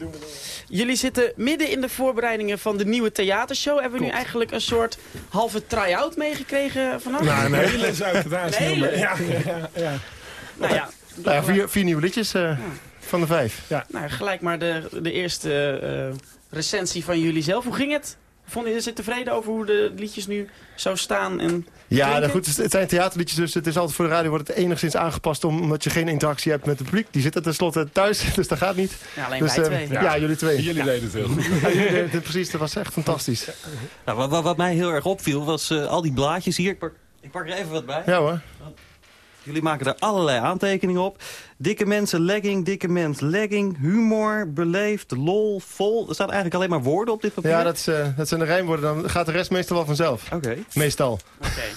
Speaker 3: Jullie zitten midden in de voorbereidingen van de nieuwe theatershow. Hebben we nu eigenlijk een soort halve try-out meegekregen vanaf?
Speaker 14: Nou, een hele Ja, ja, ja.
Speaker 3: Nou ja,
Speaker 14: Nou ja, vier, vier nieuwe liedjes eh, van de vijf. Ja.
Speaker 3: nou, gelijk maar de, de eerste eh, recensie van jullie zelf. Hoe ging het? Vonden jullie er tevreden over hoe de liedjes nu zo staan? En
Speaker 14: Ja, nou goed, het- zijn theaterliedjes, dus het is altijd voor de radio wordt het enigszins aangepast om- omdat je geen interactie hebt met het publiek. Die zitten tenslotte thuis, dus dat gaat niet.
Speaker 3: Ja, alleen
Speaker 14: dus,
Speaker 3: wij
Speaker 14: eh,
Speaker 3: twee.
Speaker 14: Ja,
Speaker 15: Ja.
Speaker 14: jullie twee.
Speaker 15: Jullie deden het heel goed.
Speaker 14: Ja, jullie deden het precies, dat was echt fantastisch.
Speaker 4: Nou, wat, wat, wat mij heel erg opviel was eh, al die blaadjes hier. Ik pak, ik pak er even wat bij.
Speaker 14: Ja hoor.
Speaker 4: Jullie maken er allerlei aantekeningen op. Dikke mensen, legging, dikke mens, legging, humor, beleefd, lol, vol. Er staan eigenlijk alleen maar woorden op dit papier.
Speaker 14: Ja, dat, is, eh, dat zijn de rijmwoorden. Dan gaat de rest meestal wel vanzelf.
Speaker 4: Oké.
Speaker 14: Meestal.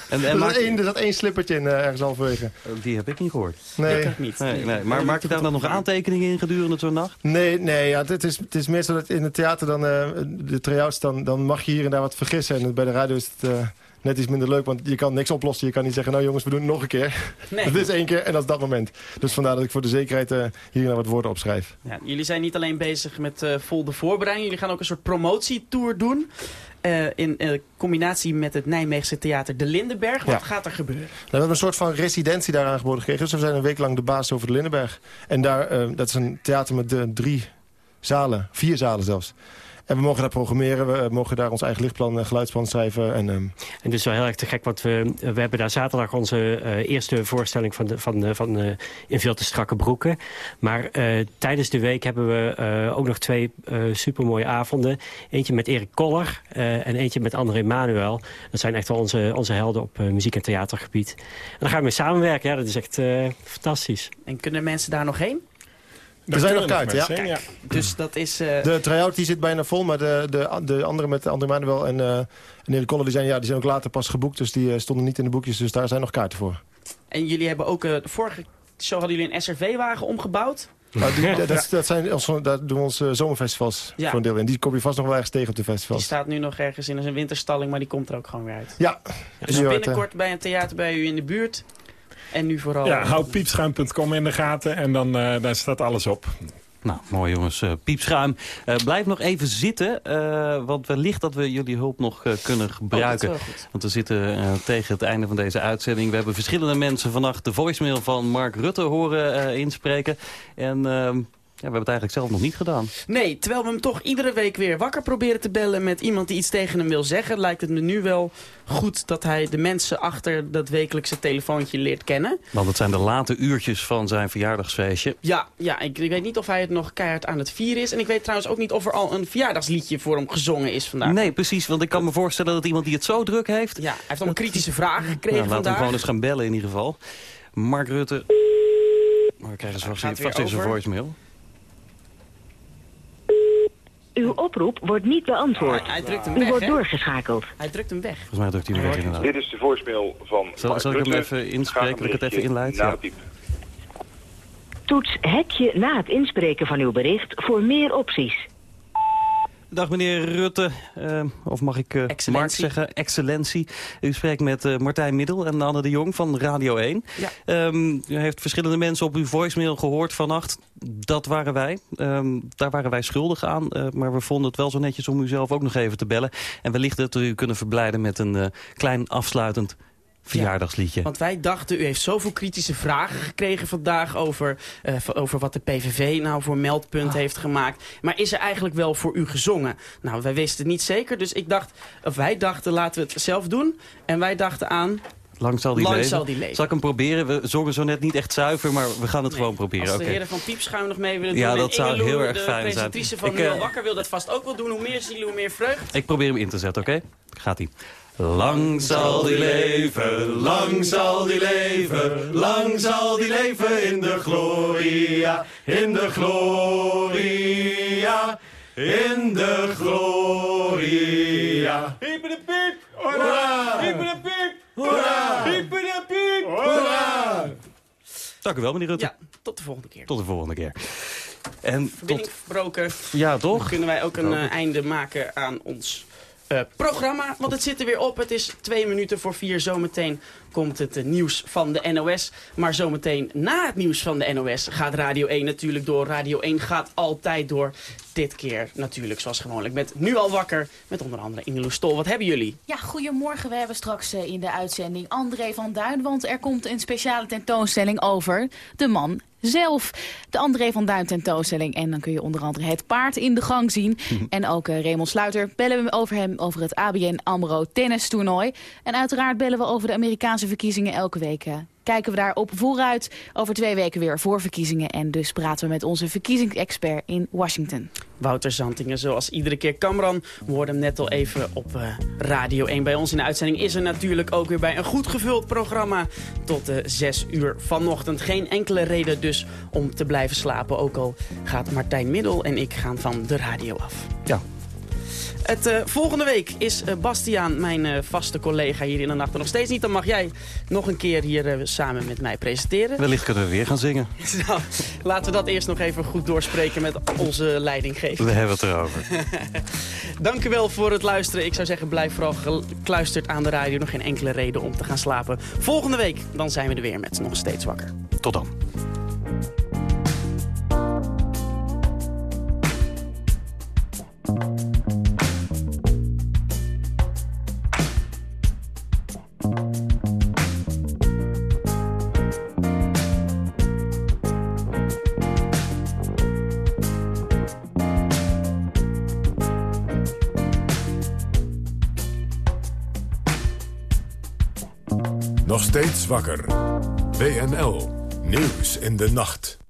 Speaker 4: En,
Speaker 14: er,
Speaker 4: en
Speaker 14: zat
Speaker 4: maak-
Speaker 14: één, er zat één slippertje in eh, ergens halverwege.
Speaker 4: Oh, Die heb ik niet gehoord.
Speaker 14: Nee.
Speaker 3: Ik niet.
Speaker 4: Nee, nee. Maar maak je daar dan nog aantekeningen in gedurende zo'n nacht?
Speaker 14: Nee, nee ja, het, is, het is meer zo dat in het theater dan, eh, de try-outs, dan, dan mag je hier en daar wat vergissen. En bij de radio is het eh, net iets minder leuk, want je kan niks oplossen. Je kan niet zeggen, nou jongens, we doen het nog een keer.
Speaker 3: Nee.
Speaker 14: Dat is één keer en dat is dat moment. Dus vandaar dat ik voor de zekerheid eh, hier daar wat woorden opschrijf.
Speaker 3: Ja, jullie zijn niet alleen bezig met eh, vol de voorbereiding. Jullie gaan ook een soort promotietour doen. eh, in combinatie met het Nijmeegse theater De Lindenberg. Wat
Speaker 14: Ja.
Speaker 3: gaat er gebeuren?
Speaker 14: Nou, we hebben een soort van residentie daar aangeboden gekregen. Dus we zijn een week lang de baas over de Lindenberg. En daar, dat is een theater met drie zalen, vier zalen zelfs. En we mogen daar programmeren, we eh, mogen daar ons eigen lichtplan en geluidsplan schrijven. En, ehm,
Speaker 28: En het is wel heel erg te gek, want we, we hebben daar zaterdag onze eh, eerste voorstelling van, de, van, eh, van eh, In veel te strakke broeken. Maar eh, tijdens de week hebben we eh, ook nog twee eh supermooie avonden. Eentje met Erik Koller eh, en eentje met André Manuel. Dat zijn echt wel onze, onze helden op eh, muziek- en theatergebied. En daar gaan we mee samenwerken, ja, dat is echt eh, fantastisch.
Speaker 3: En kunnen mensen daar nog heen?
Speaker 14: Er zijn nog kaarten, ja.
Speaker 3: Kijk, Dus dat is... eh,
Speaker 14: De try-out die zit bijna vol, maar de, de, de andere met André Manuel en, eh Koller, die zijn, ja, die zijn ook later pas geboekt. Dus die eh, stonden niet in de boekjes, dus daar zijn nog kaarten voor.
Speaker 3: En jullie hebben ook... de vorige show hadden jullie een SRV-wagen omgebouwd.
Speaker 14: Maar die, dat, dat, dat zijn, daar doen we onze zomerfestivals
Speaker 3: Ja.
Speaker 14: voor een deel in. Die kom je vast nog wel ergens tegen op de
Speaker 3: Die
Speaker 14: festivals.
Speaker 3: staat nu nog ergens in een winterstalling, maar die komt er ook gewoon weer uit.
Speaker 14: Ja.
Speaker 3: Dus
Speaker 14: Die hoort,
Speaker 3: binnenkort bij een theater bij u in de buurt. En nu vooral...
Speaker 29: Ja, houd piepschuim.com in de gaten en dan eh, daar staat alles op.
Speaker 4: Nou, mooi jongens. Eh, piepschuim. Eh, blijf nog even zitten, eh, want wellicht dat we jullie hulp nog eh, kunnen gebruiken.
Speaker 3: Oh, goed.
Speaker 4: want we zitten tegen het einde van deze uitzending. We hebben verschillende mensen vannacht de voicemail van Mark Rutte horen eh, inspreken. En ehm, we hebben het eigenlijk zelf nog niet gedaan.
Speaker 3: Nee, terwijl we hem toch iedere week weer wakker proberen te bellen met iemand die iets tegen hem wil zeggen, lijkt het me nu wel goed dat hij de mensen achter dat wekelijkse telefoontje leert kennen.
Speaker 4: Want het zijn de late uurtjes van zijn verjaardagsfeestje.
Speaker 3: Ja, ja ik, ik weet niet of hij het nog keihard aan het vieren is. En ik weet trouwens ook niet of er al een verjaardagsliedje voor hem gezongen is vandaag.
Speaker 4: Nee, precies. Want ik kan me voorstellen dat iemand die het zo druk heeft...
Speaker 3: Ja, hij heeft allemaal kritische vragen gekregen
Speaker 4: Nou, laten we hem
Speaker 3: vandaag.
Speaker 4: gewoon eens gaan bellen in ieder geval. Mark Rutte... Maar we krijgen
Speaker 3: weer
Speaker 4: vast een
Speaker 3: over.
Speaker 4: voicemail.
Speaker 23: Uw oproep wordt niet beantwoord.
Speaker 3: Hij drukt hem
Speaker 23: U
Speaker 3: weg,
Speaker 23: wordt doorgeschakeld.
Speaker 3: Hij drukt hem weg.
Speaker 4: Volgens mij drukt hij hem weg inderdaad.
Speaker 24: Dit is de voicemail van
Speaker 4: Zal-
Speaker 24: Mark
Speaker 4: zal ik hem even inspreken, dat ik het even inleid? Ja.
Speaker 23: Toets hekje na het inspreken van uw bericht voor meer opties.
Speaker 4: Dag meneer Rutte, eh, of mag ik eh Mark zeggen, excellentie. U spreekt met eh, Martijn Middel en Anne de Jong van Radio 1.
Speaker 3: Ja.
Speaker 4: Ehm, u heeft verschillende mensen op uw voicemail gehoord vannacht. Dat waren wij. Ehm, daar waren wij schuldig aan. maar we vonden het wel zo netjes om u zelf ook nog even te bellen. En wellicht dat we u kunnen verblijden met een klein afsluitend verjaardagsliedje.
Speaker 3: Want wij dachten, u heeft zoveel kritische vragen gekregen vandaag over, eh, over wat de PVV nou voor meldpunt
Speaker 4: Ah.
Speaker 3: heeft gemaakt. Maar is er eigenlijk wel voor u gezongen? Nou, wij wisten het niet zeker, dus ik dacht, of wij dachten, laten we het zelf doen. En wij dachten aan,
Speaker 4: Lang zal die
Speaker 3: Lang
Speaker 4: leven.
Speaker 3: zal die leven.
Speaker 4: Zal ik hem proberen? We zongen zo net niet echt zuiver, maar we gaan het gewoon proberen.
Speaker 3: als de heren van Piepschuim nog mee willen doen.
Speaker 4: Ja, dat zou heel erg
Speaker 3: de
Speaker 4: fijn zijn.
Speaker 3: presentatrice van
Speaker 4: Ik,
Speaker 3: al
Speaker 4: eh,
Speaker 3: Wakker wil dat vast ook wel doen. Hoe meer zielen, hoe meer vreugd.
Speaker 4: Ik probeer hem in te zetten, oké? Gaat-ie. Lang zal die leven, lang zal die leven, lang zal die leven in de gloria, in de gloria, in de gloria.
Speaker 29: Piepen de piep! Hoera! Piepen de piep!
Speaker 4: Hoera!
Speaker 29: Piepen de piep! Hoera!
Speaker 4: Dank u wel, meneer Rutte.
Speaker 3: Ja, tot de volgende keer.
Speaker 4: Tot de volgende keer. En
Speaker 3: Verbinding
Speaker 4: tot...
Speaker 3: verbroken.
Speaker 4: Ja, toch?
Speaker 3: Dan kunnen wij ook een
Speaker 4: Hoop
Speaker 3: eh, einde maken aan ons eh, programma. Want het zit er weer op. Het is twee minuten voor vier. Zometeen komt het eh, nieuws van de NOS. Maar zometeen na het nieuws van de NOS gaat Radio 1 natuurlijk door. Radio 1 gaat altijd door. Dit keer natuurlijk zoals gewoonlijk met Nu al wakker. Met onder andere Ingeloes Stol. Wat hebben jullie?
Speaker 30: Ja, goedemorgen. We hebben straks eh, in de uitzending André van Duin. Want er komt een speciale tentoonstelling over de man zelf. De André van Duin tentoonstelling. En dan kun je onder andere het paard in de gang zien. En ook eh, Raymond Sluiter bellen we over hem over het ABN AMRO tennis toernooi. En uiteraard bellen we over de Amerikaanse verkiezingen elke week. eh, kijken we daarop vooruit. Over twee weken weer voor verkiezingen. En dus praten we met onze verkiezingsexpert in Washington.
Speaker 3: Wouter Zantingen. Zoals iedere keer Kamran. We hoorden hem net al even op uh, Radio 1. Bij ons in de uitzending is er natuurlijk ook weer bij een goed gevuld programma. Tot uh, 6 uur vanochtend. Geen enkele reden dus om te blijven slapen. Ook al gaat Martijn Middel en ik gaan van de radio af.
Speaker 4: Ja,
Speaker 3: het uh, volgende week is uh, Bastiaan, mijn uh, vaste collega hier in de nacht. Nog steeds niet, dan mag jij nog een keer hier samen met mij presenteren.
Speaker 4: Wellicht kunnen we weer gaan zingen.
Speaker 3: nou, laten we dat eerst nog even goed doorspreken met onze leidinggever.
Speaker 4: We hebben het erover.
Speaker 3: Dank u wel voor het luisteren. Ik zou zeggen, blijf vooral gekluisterd aan de radio. Nog geen enkele reden om te gaan slapen. Volgende week, dan zijn we er weer met Nog Steeds Wakker.
Speaker 4: Tot dan.
Speaker 2: Steeds wakker. WNL. Nieuws in de nacht.